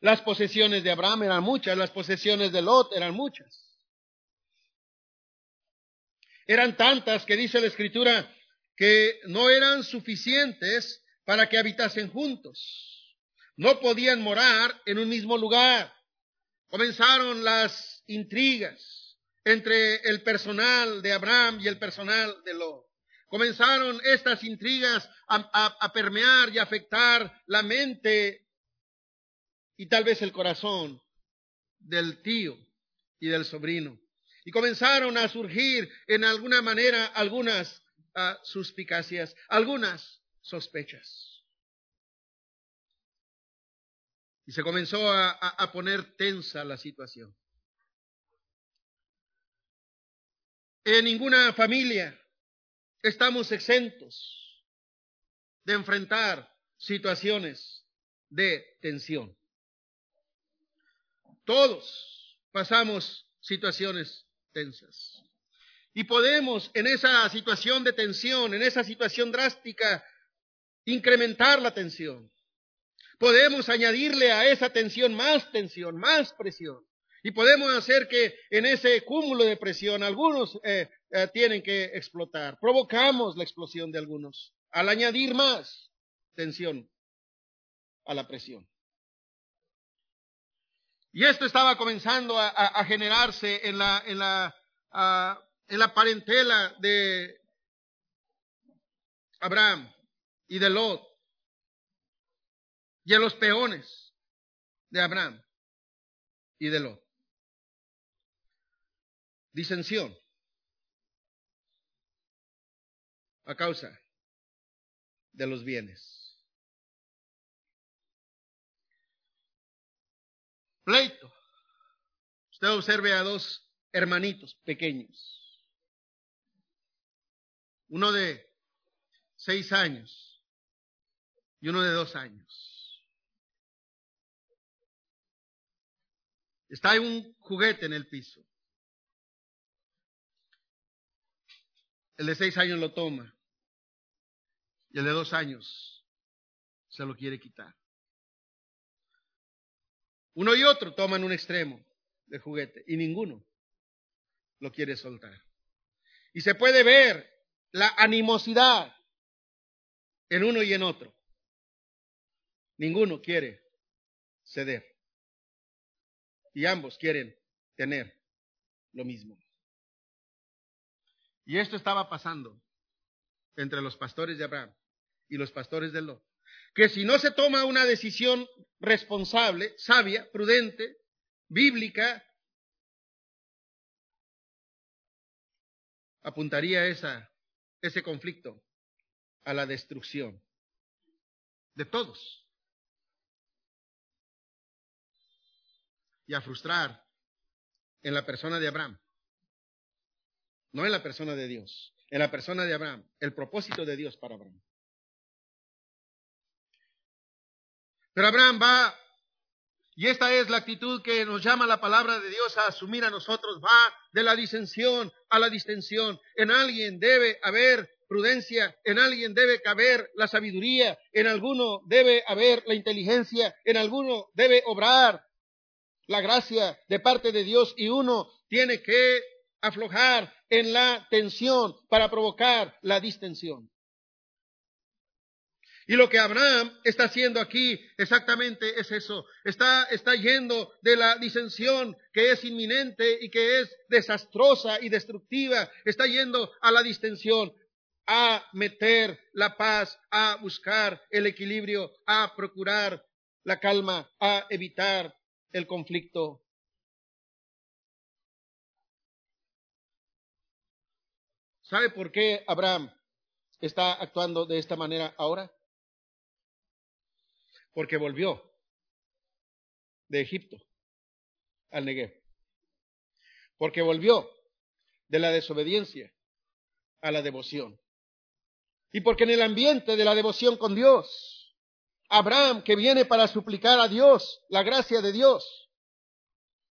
Las posesiones de Abraham eran muchas, las posesiones de Lot eran muchas. Eran tantas que dice la escritura que no eran suficientes para que habitasen juntos. No podían morar en un mismo lugar. Comenzaron las intrigas entre el personal de Abraham y el personal de Lot. Comenzaron estas intrigas a, permear y afectar la mente y tal vez el corazón del tío y del sobrino. Y comenzaron a surgir en alguna manera algunas uh, suspicacias, algunas sospechas. Y se comenzó a, poner tensa la situación. En ninguna familia estamos exentos de enfrentar situaciones de tensión. Todos pasamos situaciones tensas. Y podemos en esa situación de tensión, en esa situación drástica, incrementar la tensión. Podemos añadirle a esa tensión más tensión, más presión. Y podemos hacer que en ese cúmulo de presión algunos eh, eh, tienen que explotar. Provocamos la explosión de algunos al añadir más tensión a la presión. Y esto estaba comenzando a, generarse en la, en, la, en la parentela de Abraham y de Lot y a los peones de Abraham y de Lot. Disensión a causa de los bienes. Pleito. Usted observe a dos hermanitos pequeños. Uno de seis años y uno de dos años. Está un juguete en el piso. El de seis años lo toma y el de dos años se lo quiere quitar. Uno y otro toman un extremo del juguete y ninguno lo quiere soltar. Y se puede ver la animosidad en uno y en otro. Ninguno quiere ceder. y ambos quieren tener lo mismo. Y esto estaba pasando entre los pastores de Abraham y los pastores de Lot. Que si no se toma una decisión responsable, sabia, prudente, bíblica, apuntaría esa, ese conflicto a la destrucción de todos y a frustrar en la persona de Abraham, no en la persona de Dios, en la persona de Abraham, el propósito de Dios para Abraham. Pero Abraham va, y esta es la actitud que nos llama la palabra de Dios a asumir a nosotros, va de la disensión a la distensión. En alguien debe haber prudencia, en alguien debe caber la sabiduría, en alguno debe haber la inteligencia, en alguno debe obrar la gracia de parte de Dios y uno tiene que aflojar en la tensión para provocar la distensión. Y lo que Abraham está haciendo aquí exactamente es eso. Está, está yendo de la disensión que es inminente y que es desastrosa y destructiva. Está yendo a la distensión, a meter la paz, a buscar el equilibrio, a procurar la calma, a evitar el conflicto. ¿Sabe por qué Abraham está actuando de esta manera ahora? Porque volvió de Egipto al Negev. Porque volvió de la desobediencia a la devoción. Y porque en el ambiente de la devoción con Dios, Abraham que viene para suplicar a Dios la gracia de Dios,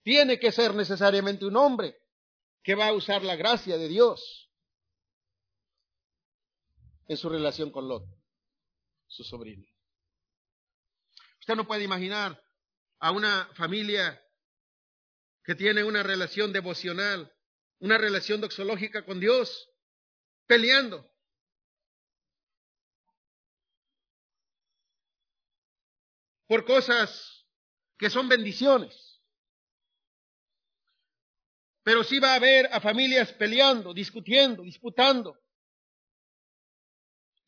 tiene que ser necesariamente un hombre que va a usar la gracia de Dios en su relación con Lot, su sobrino. Usted no puede imaginar a una familia que tiene una relación devocional, una relación doxológica con Dios, peleando por cosas que son bendiciones. Pero sí va a haber a familias peleando, discutiendo, disputando,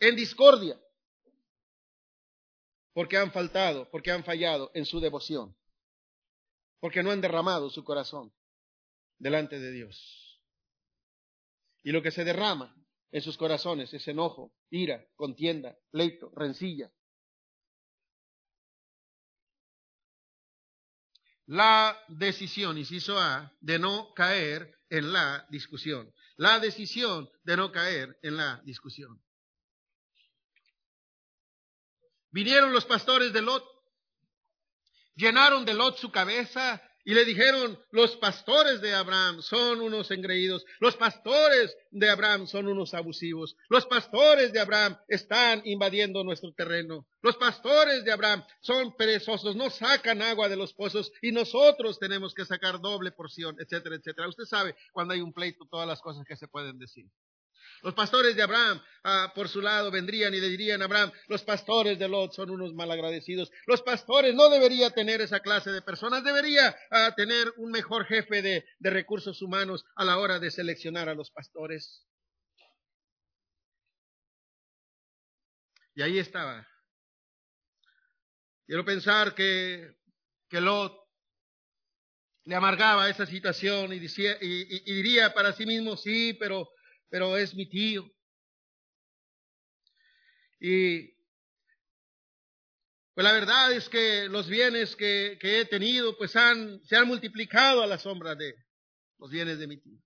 en discordia, porque han faltado, porque han fallado en su devoción, porque no han derramado su corazón delante de Dios. Y lo que se derrama en sus corazones es enojo, ira, contienda, pleito, rencilla, la decisión, inciso A, de no caer en la discusión. La decisión de no caer en la discusión. Vinieron los pastores de Lot, llenaron de Lot su cabeza y le dijeron, los pastores de Abraham son unos engreídos, los pastores de Abraham son unos abusivos, los pastores de Abraham están invadiendo nuestro terreno, los pastores de Abraham son perezosos, no sacan agua de los pozos y nosotros tenemos que sacar doble porción, etcétera, etcétera. Usted sabe cuando hay un pleito todas las cosas que se pueden decir. Los pastores de Abraham, ah, por su lado, vendrían y le dirían a Abraham, los pastores de Lot son unos malagradecidos. Los pastores no debería tener esa clase de personas, debería ah, tener un mejor jefe de, recursos humanos a la hora de seleccionar a los pastores. Y ahí estaba. Quiero pensar que, que Lot le amargaba esa situación y, decía, y, diría para sí mismo, sí, pero pero es mi tío. Y pues la verdad es que los bienes que, he tenido pues han, se han multiplicado a la sombra de los bienes de mi tío.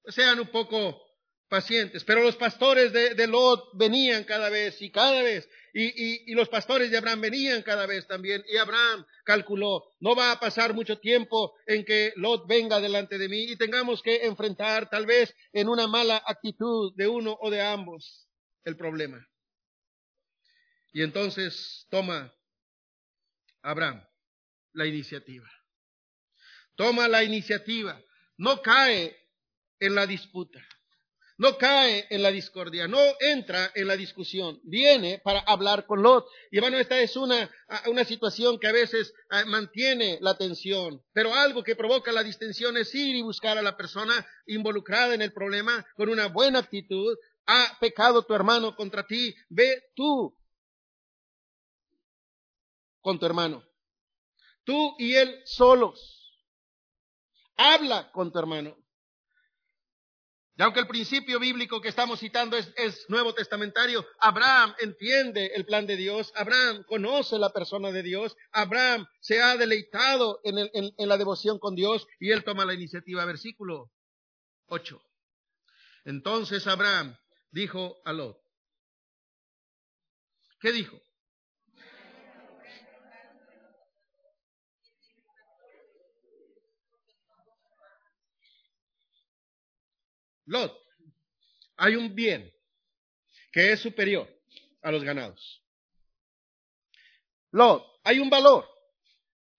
Pues sean un poco pacientes. Pero los pastores de, Lot venían cada vez y cada vez, y, y, los pastores de Abraham venían cada vez también, y Abraham calculó, no va a pasar mucho tiempo en que Lot venga delante de mí y tengamos que enfrentar tal vez en una mala actitud de uno o de ambos el problema. Y entonces toma Abraham la iniciativa. Toma la iniciativa. No cae en la disputa no cae en la discordia, no entra en la discusión, viene para hablar con Lot. Y hermano, esta es una, una situación que a veces ah, mantiene la tensión, pero algo que provoca la distensión es ir y buscar a la persona involucrada en el problema con una buena actitud. Ha pecado tu hermano contra ti, ve tú con tu hermano. Tú y él solos. Habla con tu hermano. Y aunque el principio bíblico que estamos citando es, nuevo testamentario, Abraham entiende el plan de Dios, Abraham conoce la persona de Dios, Abraham se ha deleitado en, en la devoción con Dios y él toma la iniciativa. Versículo 8. Entonces Abraham dijo a Lot, ¿qué dijo? Lot, hay un bien que es superior a los ganados. Lot, hay un valor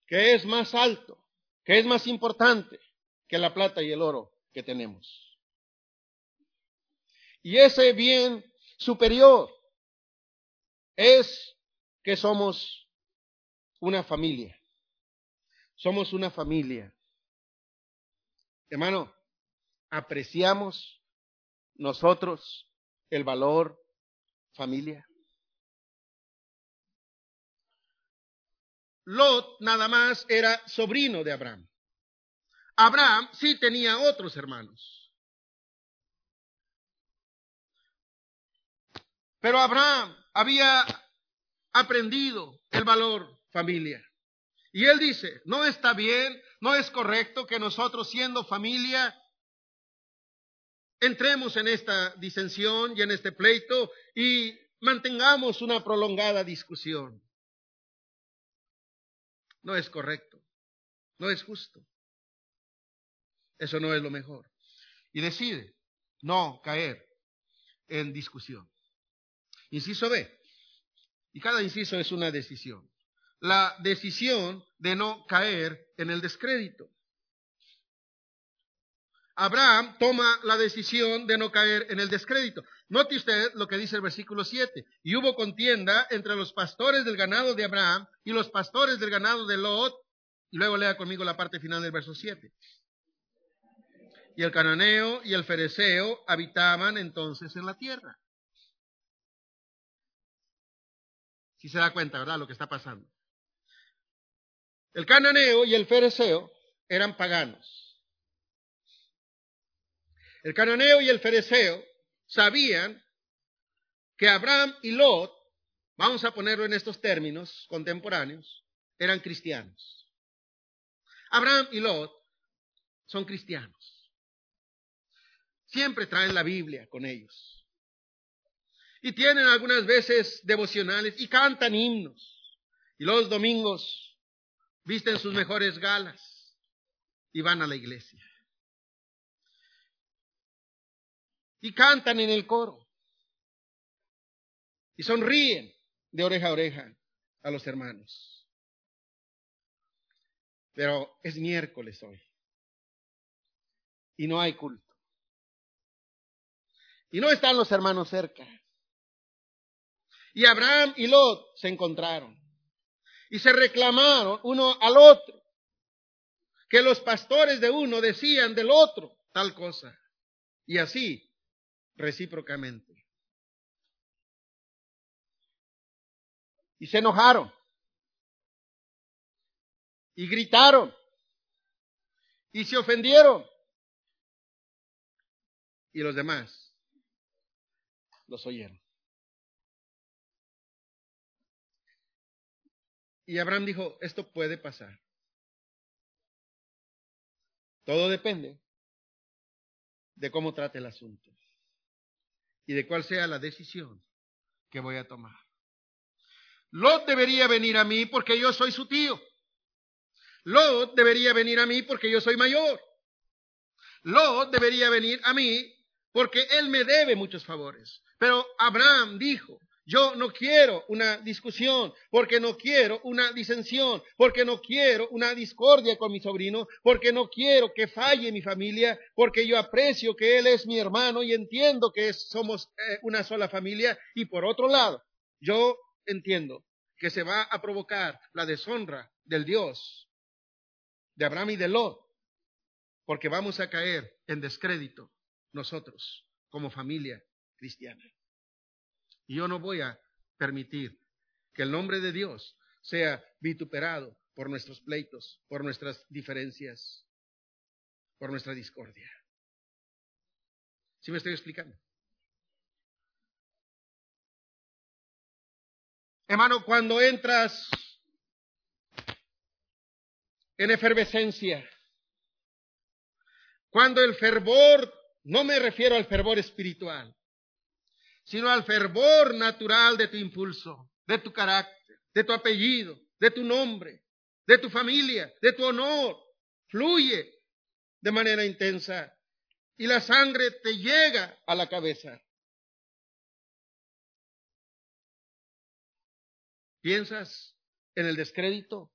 que es más alto, que es más importante que la plata y el oro que tenemos. Y ese bien superior es que somos una familia. Somos una familia. Hermano, apreciamos nosotros el valor familia? Lot nada más era sobrino de Abraham. Abraham sí tenía otros hermanos. Pero Abraham había aprendido el valor familia. Y él dice, no está bien, no es correcto que nosotros siendo familia entremos en esta disensión y en este pleito y mantengamos una prolongada discusión. No es correcto, no es justo. Eso no es lo mejor. Y decide no caer en discusión. Inciso B. Y cada inciso es una decisión. La decisión de no caer en el descrédito. Abraham toma la decisión de no caer en el descrédito. Note usted lo que dice el versículo 7. Y hubo contienda entre los pastores del ganado de Abraham y los pastores del ganado de Lot. Y luego lea conmigo la parte final del verso 7. Y el cananeo y el fereceo habitaban entonces en la tierra. Si se da cuenta, ¿verdad? Lo que está pasando. El cananeo y el fereceo eran paganos. El cananeo y el fereceo sabían que Abraham y Lot, vamos a ponerlo en estos términos contemporáneos, eran cristianos. Abraham y Lot son cristianos. Siempre traen la Biblia con ellos. Y tienen algunas veces devocionales y cantan himnos. Y los domingos visten sus mejores galas y van a la iglesia. Y cantan en el coro y sonríen de oreja a oreja a los hermanos. Pero es miércoles hoy y no hay culto. Y no están los hermanos cerca. Y Abraham y Lot se encontraron y se reclamaron uno al otro que los pastores de uno decían del otro tal cosa. Y así recíprocamente. Y se enojaron. Y gritaron. Y se ofendieron. Y los demás los oyeron. Y Abraham dijo, esto puede pasar. Todo depende de cómo trate el asunto y de cuál sea la decisión que voy a tomar. Lot debería venir a mí porque yo soy su tío. Lot debería venir a mí porque yo soy mayor. Lot debería venir a mí porque él me debe muchos favores. Pero Abraham dijo, Yo no quiero una discusión, porque no quiero una disensión, porque no quiero una discordia con mi sobrino, porque no quiero que falle mi familia, porque yo aprecio que él es mi hermano y entiendo que somos eh, una sola familia. Y por otro lado, yo entiendo que se va a provocar la deshonra del Dios de Abraham y de Lot, porque vamos a caer en descrédito nosotros como familia cristiana. Y yo no voy a permitir que el nombre de Dios sea vituperado por nuestros pleitos, por nuestras diferencias, por nuestra discordia. ¿Sí me estoy explicando? Hermano, cuando entras en efervescencia, cuando el fervor, no me refiero al fervor espiritual, sino al fervor natural de tu impulso, de tu carácter, de tu apellido, de tu nombre, de tu familia, de tu honor. Fluye de manera intensa y la sangre te llega a la cabeza. ¿Piensas en el descrédito?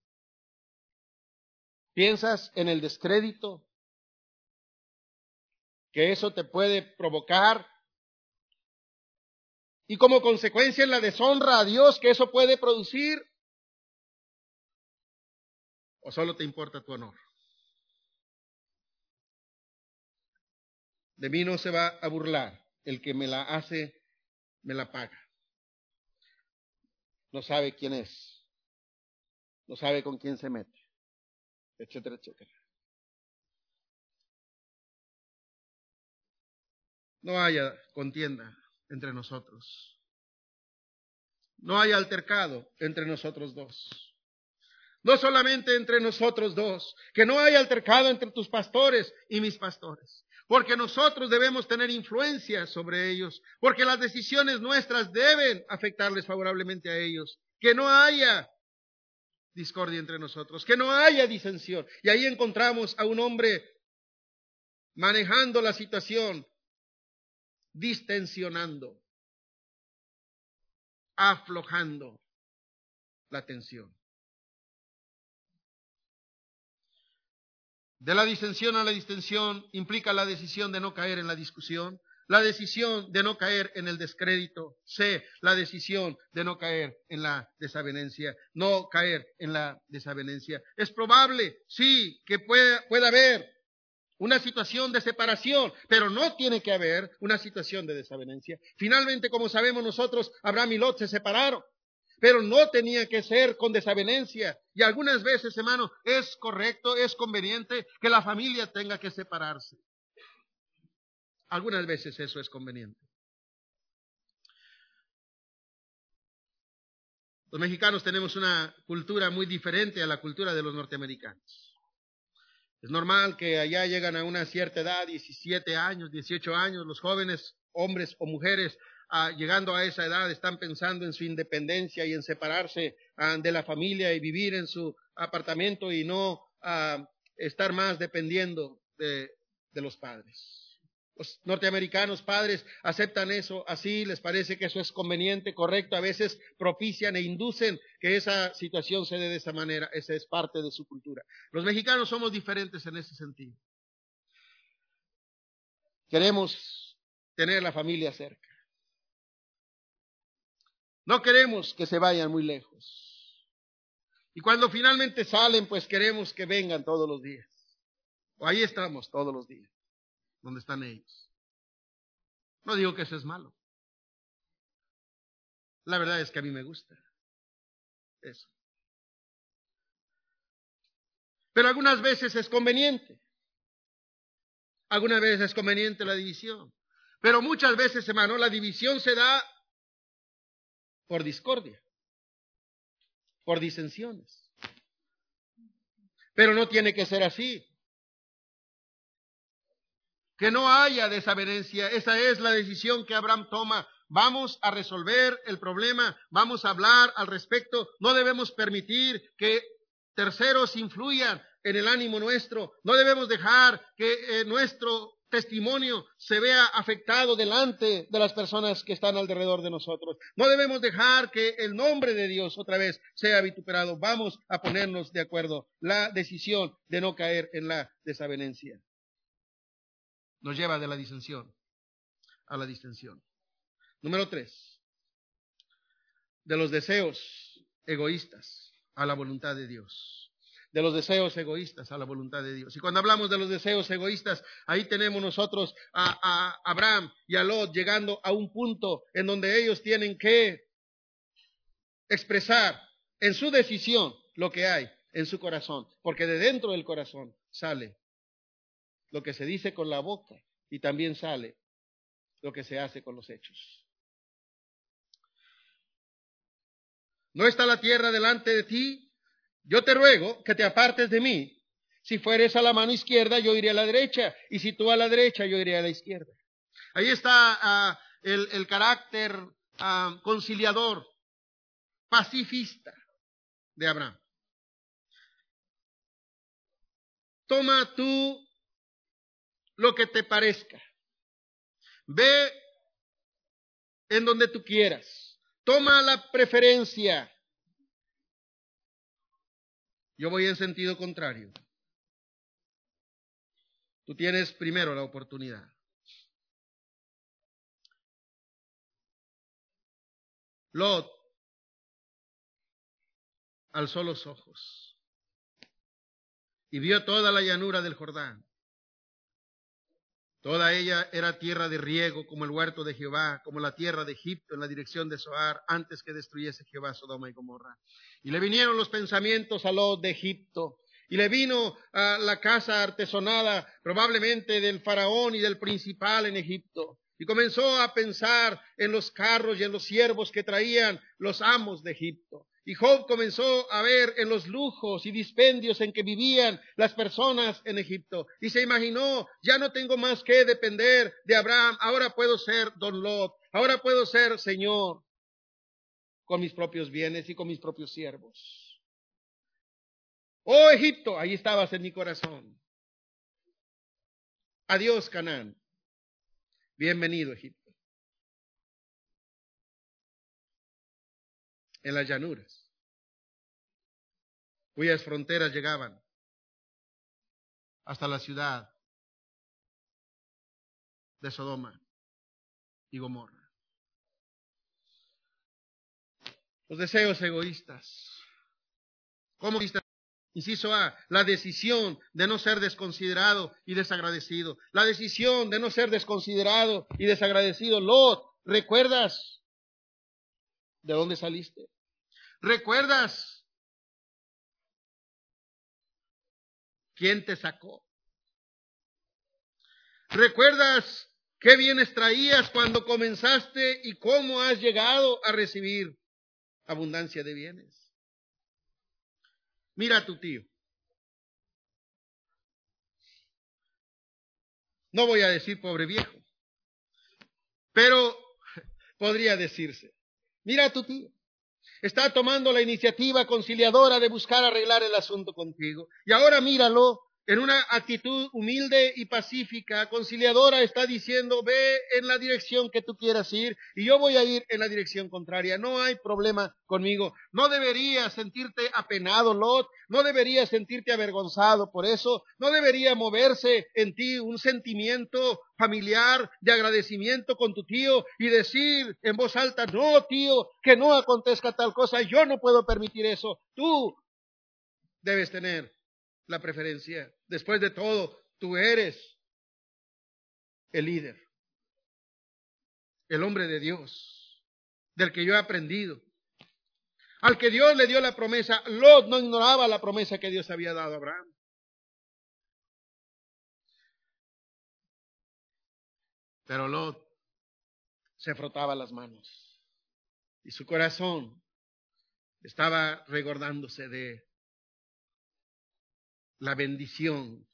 ¿Piensas en el descrédito? Que eso te puede provocar y como consecuencia en la deshonra a Dios que eso puede producir? ¿O solo te importa tu honor? De mí no se va a burlar. El que me la hace, me la paga. No sabe quién es. No sabe con quién se mete. Etcétera, etcétera. No haya contienda entre nosotros. No hay altercado entre nosotros dos. No solamente entre nosotros dos, que no hay altercado entre tus pastores y mis pastores, porque nosotros debemos tener influencia sobre ellos, porque las decisiones nuestras deben afectarles favorablemente a ellos, que no haya discordia entre nosotros, que no haya disensión. Y ahí encontramos a un hombre manejando la situación distensionando, aflojando la tensión. De la disensión a la distensión implica la decisión de no caer en la discusión, la decisión de no caer en el descrédito, C, la decisión de no caer en la desavenencia, no caer en la desavenencia. Es probable, sí, que pueda, pueda haber una situación de separación, pero no tiene que haber una situación de desavenencia. Finalmente, como sabemos nosotros, Abraham y Lot se separaron, pero no tenía que ser con desavenencia. Y algunas veces, hermano, es correcto, es conveniente que la familia tenga que separarse. Algunas veces eso es conveniente. Los mexicanos tenemos una cultura muy diferente a la cultura de los norteamericanos. Es normal que allá llegan a una cierta edad, 17 años, 18 años, los jóvenes, hombres o mujeres, ah, llegando a esa edad, están pensando en su independencia y en separarse ah, de la familia y vivir en su apartamento y no ah, estar más dependiendo de los padres. Los norteamericanos padres aceptan eso así, les parece que eso es conveniente, correcto, a veces propician e inducen que esa situación se dé de esa manera, esa es parte de su cultura. Los mexicanos somos diferentes en ese sentido. Queremos tener la familia cerca. No queremos que se vayan muy lejos. Y cuando finalmente salen, pues queremos que vengan todos los días. O ahí estamos todos los días donde están ellos. No digo que eso es malo. La verdad es que a mí me gusta eso. Pero algunas veces es conveniente. Algunas veces es conveniente la división. Pero muchas veces, hermano, la división se da por discordia, por disensiones. Pero no tiene que ser así que no haya desavenencia. Esa es la decisión que Abraham toma. Vamos a resolver el problema, vamos a hablar al respecto. No debemos permitir que terceros influyan en el ánimo nuestro. No debemos dejar que eh, nuestro testimonio se vea afectado delante de las personas que están alrededor de nosotros. No debemos dejar que el nombre de Dios otra vez sea vituperado. Vamos a ponernos de acuerdo. La decisión de no caer en la desavenencia nos lleva de la disensión a la distensión. Número tres, de los deseos egoístas a la voluntad de Dios de los deseos egoístas a la voluntad de Dios. Y cuando hablamos de los deseos egoístas, ahí tenemos nosotros a, Abraham y a Lot llegando a un punto en donde ellos tienen que expresar en su decisión lo que hay en su corazón, porque de dentro del corazón sale lo que se dice con la boca y también sale lo que se hace con los hechos. ¿No está la tierra delante de ti? Yo te ruego que te apartes de mí. Si fueres a la mano izquierda, yo iré a la derecha. Y si tú a la derecha, yo iré a la izquierda. Ahí está ah, el, carácter ah, conciliador, pacifista de Abraham. Toma tú lo que te parezca. Ve en donde tú quieras. Toma la preferencia. Yo voy en sentido contrario. Tú tienes primero la oportunidad. Lot alzó los ojos y vio toda la llanura del Jordán Toda ella era tierra de riego, como el huerto de Jehová, como la tierra de Egipto en la dirección de Soar, antes que destruyese Jehová Sodoma y Gomorra. Y le vinieron los pensamientos a Lot de Egipto, y le vino a la casa artesonada, probablemente del faraón y del principal en Egipto. Y comenzó a pensar en los carros y en los siervos que traían los amos de Egipto. Y Job comenzó a ver en los lujos y dispendios en que vivían las personas en Egipto. Y se imaginó, ya no tengo más que depender de Abraham, ahora puedo ser don Lot, ahora puedo ser Señor con mis propios bienes y con mis propios siervos. Oh Egipto, ahí estabas en mi corazón. Adiós Canaán. Bienvenido Egipto. En las llanuras, cuyas fronteras llegaban hasta la ciudad de Sodoma y Gomorra. Los deseos egoístas. ¿Cómo Inciso A, la decisión de no ser desconsiderado y desagradecido. La decisión de no ser desconsiderado y desagradecido. Lot, ¿recuerdas de dónde saliste? ¿Recuerdas quién te sacó? ¿Recuerdas qué bienes traías cuando comenzaste y cómo has llegado a recibir abundancia de bienes? Mira a tu tío. No voy a decir pobre viejo, pero podría decirse, mira a tu tío está tomando la iniciativa conciliadora de buscar arreglar el asunto contigo. Y ahora míralo, en una actitud humilde y pacífica, conciliadora, está diciendo, ve en la dirección que tú quieras ir y yo voy a ir en la dirección contraria. No hay problema conmigo. No deberías sentirte apenado, Lot. No deberías sentirte avergonzado por eso. No debería moverse en ti un sentimiento familiar de agradecimiento con tu tío y decir en voz alta, no, tío, que no acontezca tal cosa. Yo no puedo permitir eso. Tú debes tener la preferencia. Después de todo, tú eres el líder, el hombre de Dios, del que yo he aprendido. Al que Dios le dio la promesa, Lot no ignoraba la promesa que Dios había dado a Abraham. Pero Lot se frotaba las manos y su corazón estaba recordándose de la bendición.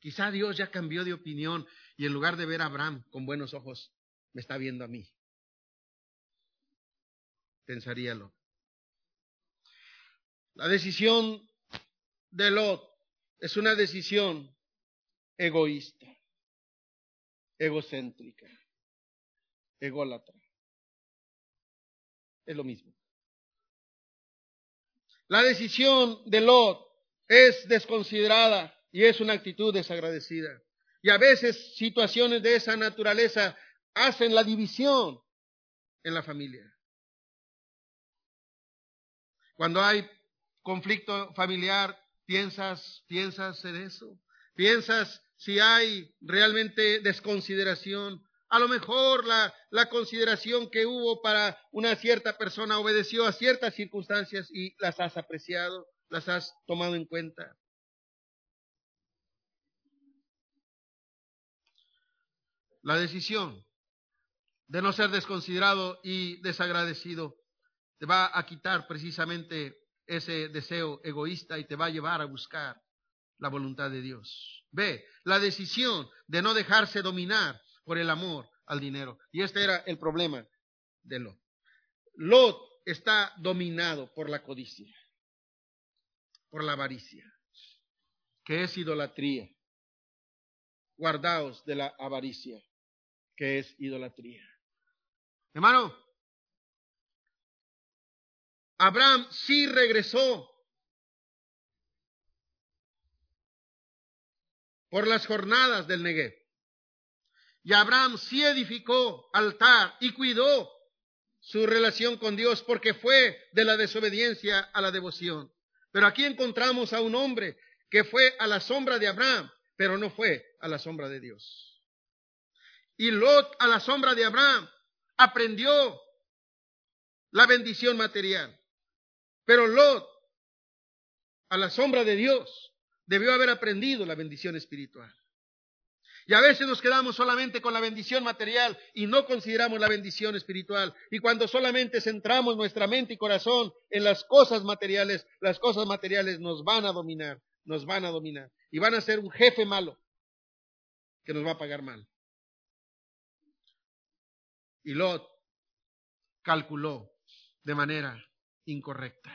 Quizá Dios ya cambió de opinión y en lugar de ver a Abraham con buenos ojos, me está viendo a mí. Pensaríalo. La decisión de Lot es una decisión egoísta. egocéntrica, ególatra. Es lo mismo. La decisión de Lot es desconsiderada y es una actitud desagradecida. Y a veces situaciones de esa naturaleza hacen la división en la familia. Cuando hay conflicto familiar, piensas, piensas en eso. Piensas si hay realmente desconsideración. A lo mejor la, la, consideración que hubo para una cierta persona obedeció a ciertas circunstancias y las has apreciado, las has tomado en cuenta. La decisión de no ser desconsiderado y desagradecido te va a quitar precisamente ese deseo egoísta y te va a llevar a buscar la voluntad de Dios. Ve, la decisión de no dejarse dominar por el amor al dinero. Y este era el problema de Lot. Lot está dominado por la codicia, por la avaricia, que es idolatría. Guardaos de la avaricia, que es idolatría. Hermano, Abraham sí regresó por las jornadas del Negev. Y Abraham sí edificó altar y cuidó su relación con Dios porque fue de la desobediencia a la devoción. Pero aquí encontramos a un hombre que fue a la sombra de Abraham, pero no fue a la sombra de Dios. Y Lot a la sombra de Abraham aprendió la bendición material. Pero Lot, a la sombra de Dios, debió haber aprendido la bendición espiritual. Y a veces nos quedamos solamente con la bendición material y no consideramos la bendición espiritual. Y cuando solamente centramos nuestra mente y corazón en las cosas materiales, las cosas materiales nos van a dominar, nos van a dominar. Y van a ser un jefe malo que nos va a pagar mal. Y Lot calculó de manera incorrecta.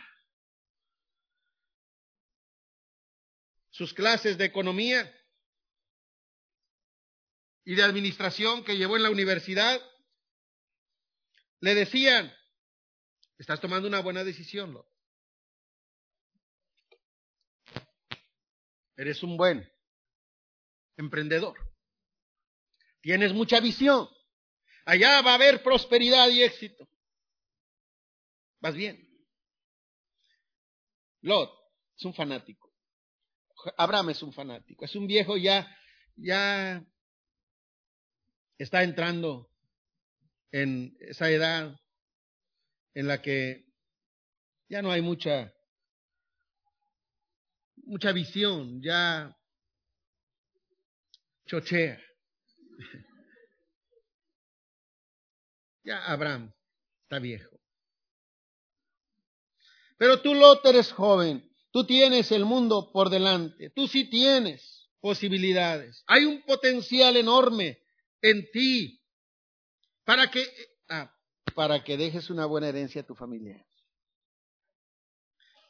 Sus clases de economía y de administración que llevó en la universidad le decían, estás tomando una buena decisión, Lot. Eres un buen emprendedor. Tienes mucha visión. Allá va a haber prosperidad y éxito. Vas bien. Lot es un fanático. Abraham es un fanático. Es un viejo ya, ya está entrando en esa edad en la que ya no hay mucha, mucha visión, ya chochea. Ya Abraham está viejo. Pero tú, Lot, eres joven. Tú tienes el mundo por delante. Tú sí tienes posibilidades. Hay un potencial enorme en ti para que, ah, para que dejes una buena herencia a tu familia.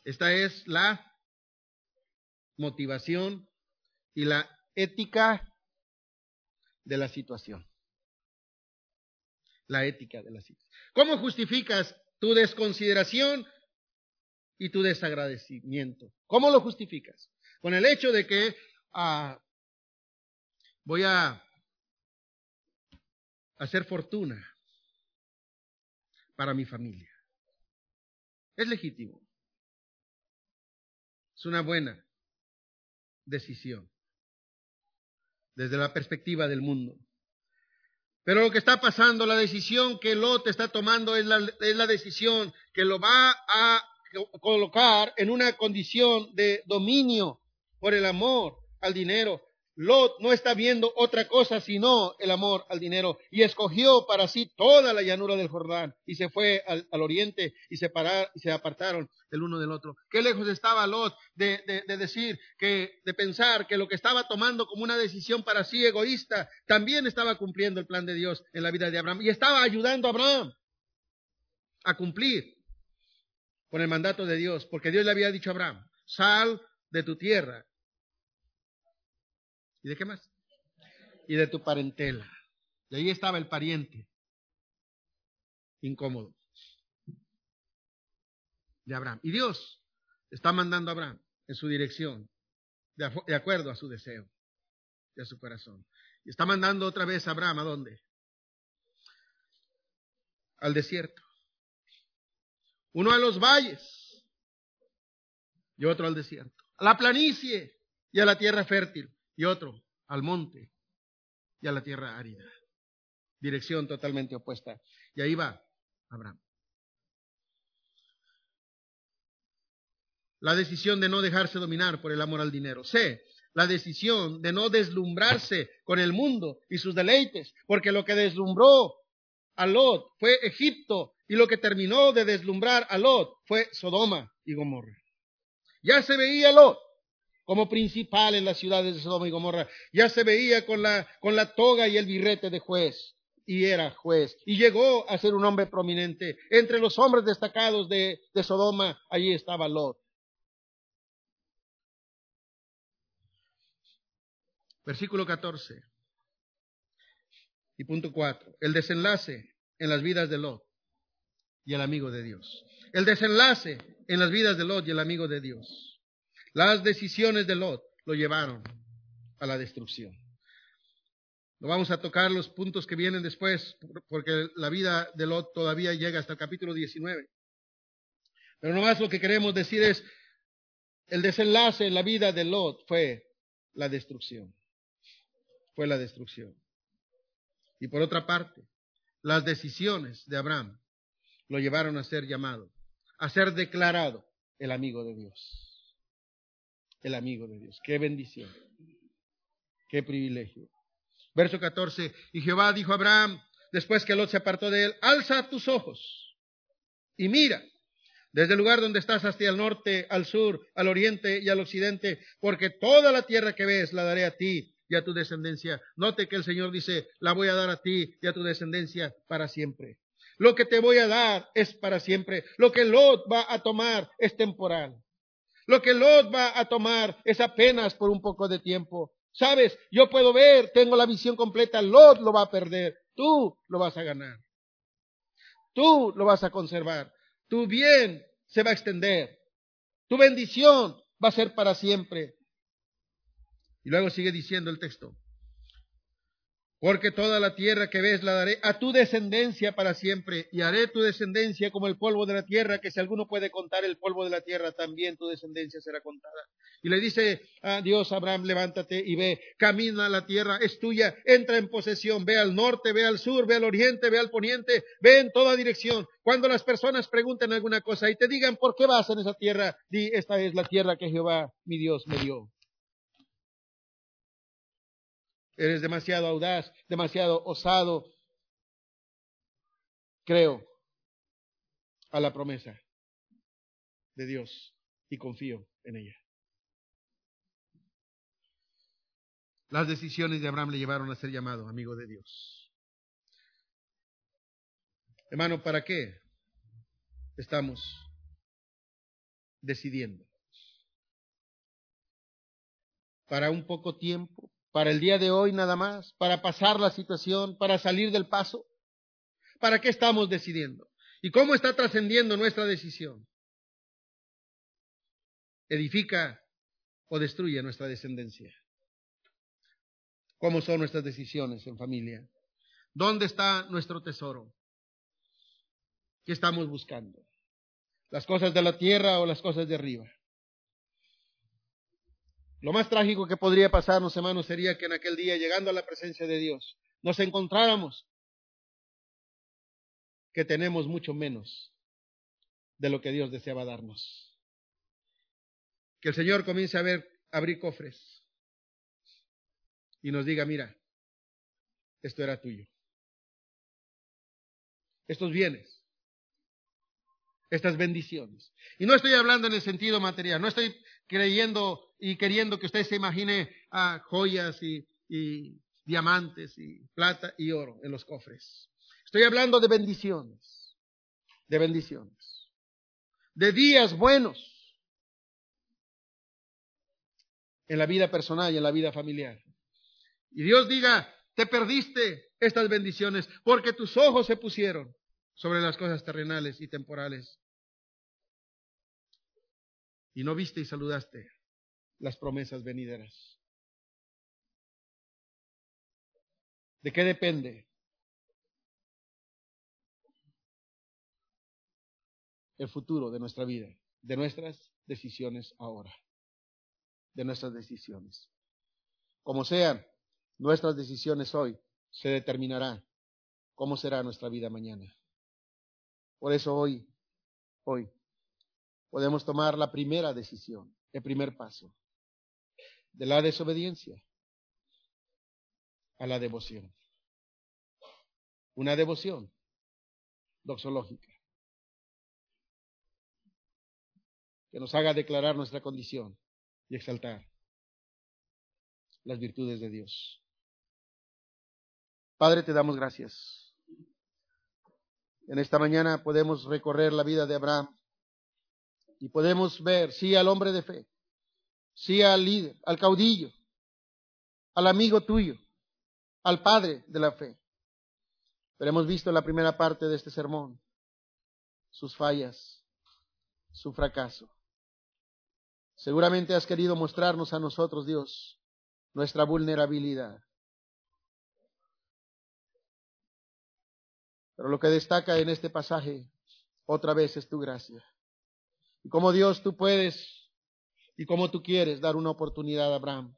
Esta es la motivación y la ética de la situación. La ética de la situación. ¿Cómo justificas tu desconsideración y tu desagradecimiento. ¿Cómo lo justificas? Con el hecho de que ah, voy a hacer fortuna para mi familia. Es legítimo. Es una buena decisión desde la perspectiva del mundo. Pero lo que está pasando, la decisión que Lot está tomando es la, es la decisión que lo va a colocar en una condición de dominio por el amor al dinero. Lot no está viendo otra cosa sino el amor al dinero y escogió para sí toda la llanura del Jordán y se fue al, oriente y se, y se apartaron el uno del otro. Qué lejos estaba Lot de, de, decir que, de pensar que lo que estaba tomando como una decisión para sí egoísta también estaba cumpliendo el plan de Dios en la vida de Abraham y estaba ayudando a Abraham a cumplir con el mandato de Dios, porque Dios le había dicho a Abraham, sal de tu tierra. ¿Y de qué más? Y de tu parentela. Y ahí estaba el pariente incómodo de Abraham. Y Dios está mandando a Abraham en su dirección, de, acuerdo a su deseo y a su corazón. Y está mandando otra vez a Abraham, ¿a dónde? Al desierto. Uno a los valles y otro al desierto. A la planicie y a la tierra fértil y otro al monte y a la tierra árida. Dirección totalmente opuesta. Y ahí va Abraham. La decisión de no dejarse dominar por el amor al dinero. C. La decisión de no deslumbrarse con el mundo y sus deleites, porque lo que deslumbró a Lot fue Egipto y lo que terminó de deslumbrar a Lot fue Sodoma y Gomorra. Ya se veía Lot como principal en las ciudades de Sodoma y Gomorra. Ya se veía con la, con la toga y el birrete de juez. Y era juez. Y llegó a ser un hombre prominente. Entre los hombres destacados de, de Sodoma, allí estaba Lot. Versículo 14. Y punto 4. El desenlace en las vidas de Lot y el amigo de Dios. El desenlace en las vidas de Lot y el amigo de Dios. Las decisiones de Lot lo llevaron a la destrucción. No vamos a tocar los puntos que vienen después, porque la vida de Lot todavía llega hasta el capítulo 19. Pero nomás lo que queremos decir es, el desenlace en la vida de Lot fue la destrucción. Fue la destrucción. Y por otra parte, las decisiones de Abraham lo llevaron a ser llamado, a ser declarado el amigo de Dios el amigo de Dios. Qué bendición. Qué privilegio. Verso 14. Y Jehová dijo a Abraham, después que Lot se apartó de él, alza tus ojos y mira desde el lugar donde estás hasta el norte, al sur, al oriente y al occidente, porque toda la tierra que ves la daré a ti y a tu descendencia. Note que el Señor dice, la voy a dar a ti y a tu descendencia para siempre. Lo que te voy a dar es para siempre. Lo que Lot va a tomar es temporal. Lo que Lot va a tomar es apenas por un poco de tiempo. Sabes, yo puedo ver, tengo la visión completa, Lot lo va a perder, tú lo vas a ganar. Tú lo vas a conservar. Tu bien se va a extender. Tu bendición va a ser para siempre. Y luego sigue diciendo el texto porque toda la tierra que ves la daré a tu descendencia para siempre, y haré tu descendencia como el polvo de la tierra, que si alguno puede contar el polvo de la tierra, también tu descendencia será contada. Y le dice a Dios, Abraham, levántate y ve, camina la tierra, es tuya, entra en posesión, ve al norte, ve al sur, ve al oriente, ve al poniente, ve en toda dirección. Cuando las personas pregunten alguna cosa y te digan, ¿por qué vas en esa tierra? Di, esta es la tierra que Jehová, mi Dios, me dio. Eres demasiado audaz, demasiado osado. Creo a la promesa de Dios y confío en ella. Las decisiones de Abraham le llevaron a ser llamado amigo de Dios. Hermano, ¿para qué estamos decidiendo? ¿Para un poco tiempo? Para el día de hoy nada más, para pasar la situación, para salir del paso? ¿Para qué estamos decidiendo? ¿Y cómo está trascendiendo nuestra decisión? ¿Edifica o destruye nuestra descendencia? ¿Cómo son nuestras decisiones en familia? ¿Dónde está nuestro tesoro? ¿Qué estamos buscando? ¿Las cosas de la tierra o las cosas de arriba? Lo más trágico que podría pasarnos, hermanos, sería que en aquel día, llegando a la presencia de Dios, nos encontráramos que tenemos mucho menos de lo que Dios deseaba darnos. Que el Señor comience a ver, abrir cofres y nos diga, mira, esto era tuyo. Estos bienes estas bendiciones. Y no estoy hablando en el sentido material, no estoy creyendo y queriendo que usted se imagine a joyas y diamantes y plata y oro en los cofres. Estoy hablando de bendiciones, de bendiciones, de días buenos en la vida personal y en la vida familiar. Y Dios diga, te perdiste estas bendiciones porque tus ojos se pusieron sobre las cosas terrenales y temporales. Y no viste y saludaste las promesas venideras. ¿De qué depende? El futuro de nuestra vida, de nuestras decisiones ahora, de nuestras decisiones. Como sean nuestras decisiones hoy, se determinará cómo será nuestra vida mañana. Por eso hoy, hoy, podemos tomar la primera decisión, el primer paso, de la desobediencia a la devoción. Una devoción doxológica que nos haga declarar nuestra condición y exaltar las virtudes de Dios. Padre, te damos gracias. En esta mañana podemos recorrer la vida de Abraham y podemos ver, sí, al hombre de fe, sí, al líder, al caudillo, al amigo tuyo, al padre de la fe. Pero hemos visto en la primera parte de este sermón sus fallas, su fracaso. Seguramente has querido mostrarnos a nosotros, Dios, nuestra vulnerabilidad. Pero lo que destaca en este pasaje otra vez es tu gracia. Y como Dios tú puedes y como tú quieres dar una oportunidad a Abraham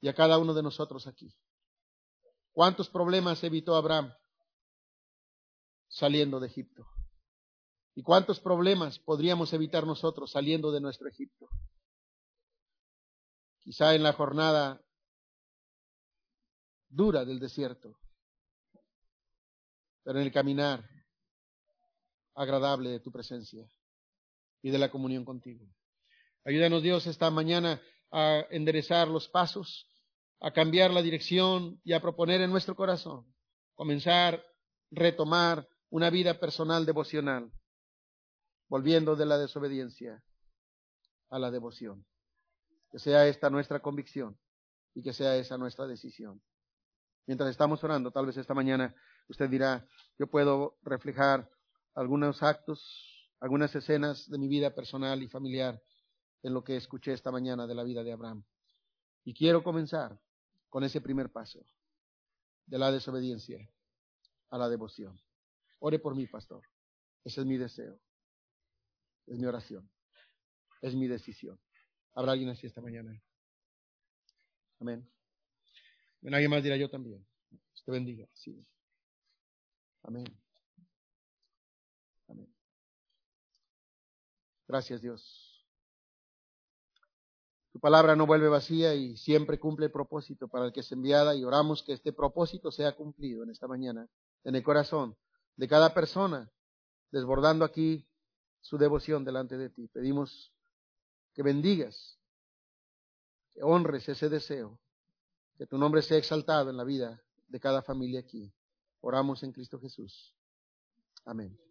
y a cada uno de nosotros aquí. ¿Cuántos problemas evitó Abraham saliendo de Egipto? ¿Y cuántos problemas podríamos evitar nosotros saliendo de nuestro Egipto? Quizá en la jornada dura del desierto, pero en el caminar agradable de tu presencia y de la comunión contigo. Ayúdanos Dios esta mañana a enderezar los pasos, a cambiar la dirección y a proponer en nuestro corazón comenzar, retomar una vida personal devocional, volviendo de la desobediencia a la devoción. Que sea esta nuestra convicción y que sea esa nuestra decisión. Mientras estamos orando, tal vez esta mañana usted dirá, yo puedo reflejar algunos actos algunas escenas de mi vida personal y familiar en lo que escuché esta mañana de la vida de Abraham. Y quiero comenzar con ese primer paso de la desobediencia a la devoción. Ore por mí, pastor. Ese es mi deseo. Es mi oración. Es mi decisión. ¿Habrá alguien así esta mañana? Amén. Nadie más dirá yo también. Te bendiga. Amén. Amén. Gracias Dios. Tu palabra no vuelve vacía y siempre cumple el propósito para el que es enviada y oramos que este propósito sea cumplido en esta mañana, en el corazón de cada persona, desbordando aquí su devoción delante de ti. Pedimos que bendigas, que honres ese deseo, que tu nombre sea exaltado en la vida de cada familia aquí. Oramos en Cristo Jesús. Amén.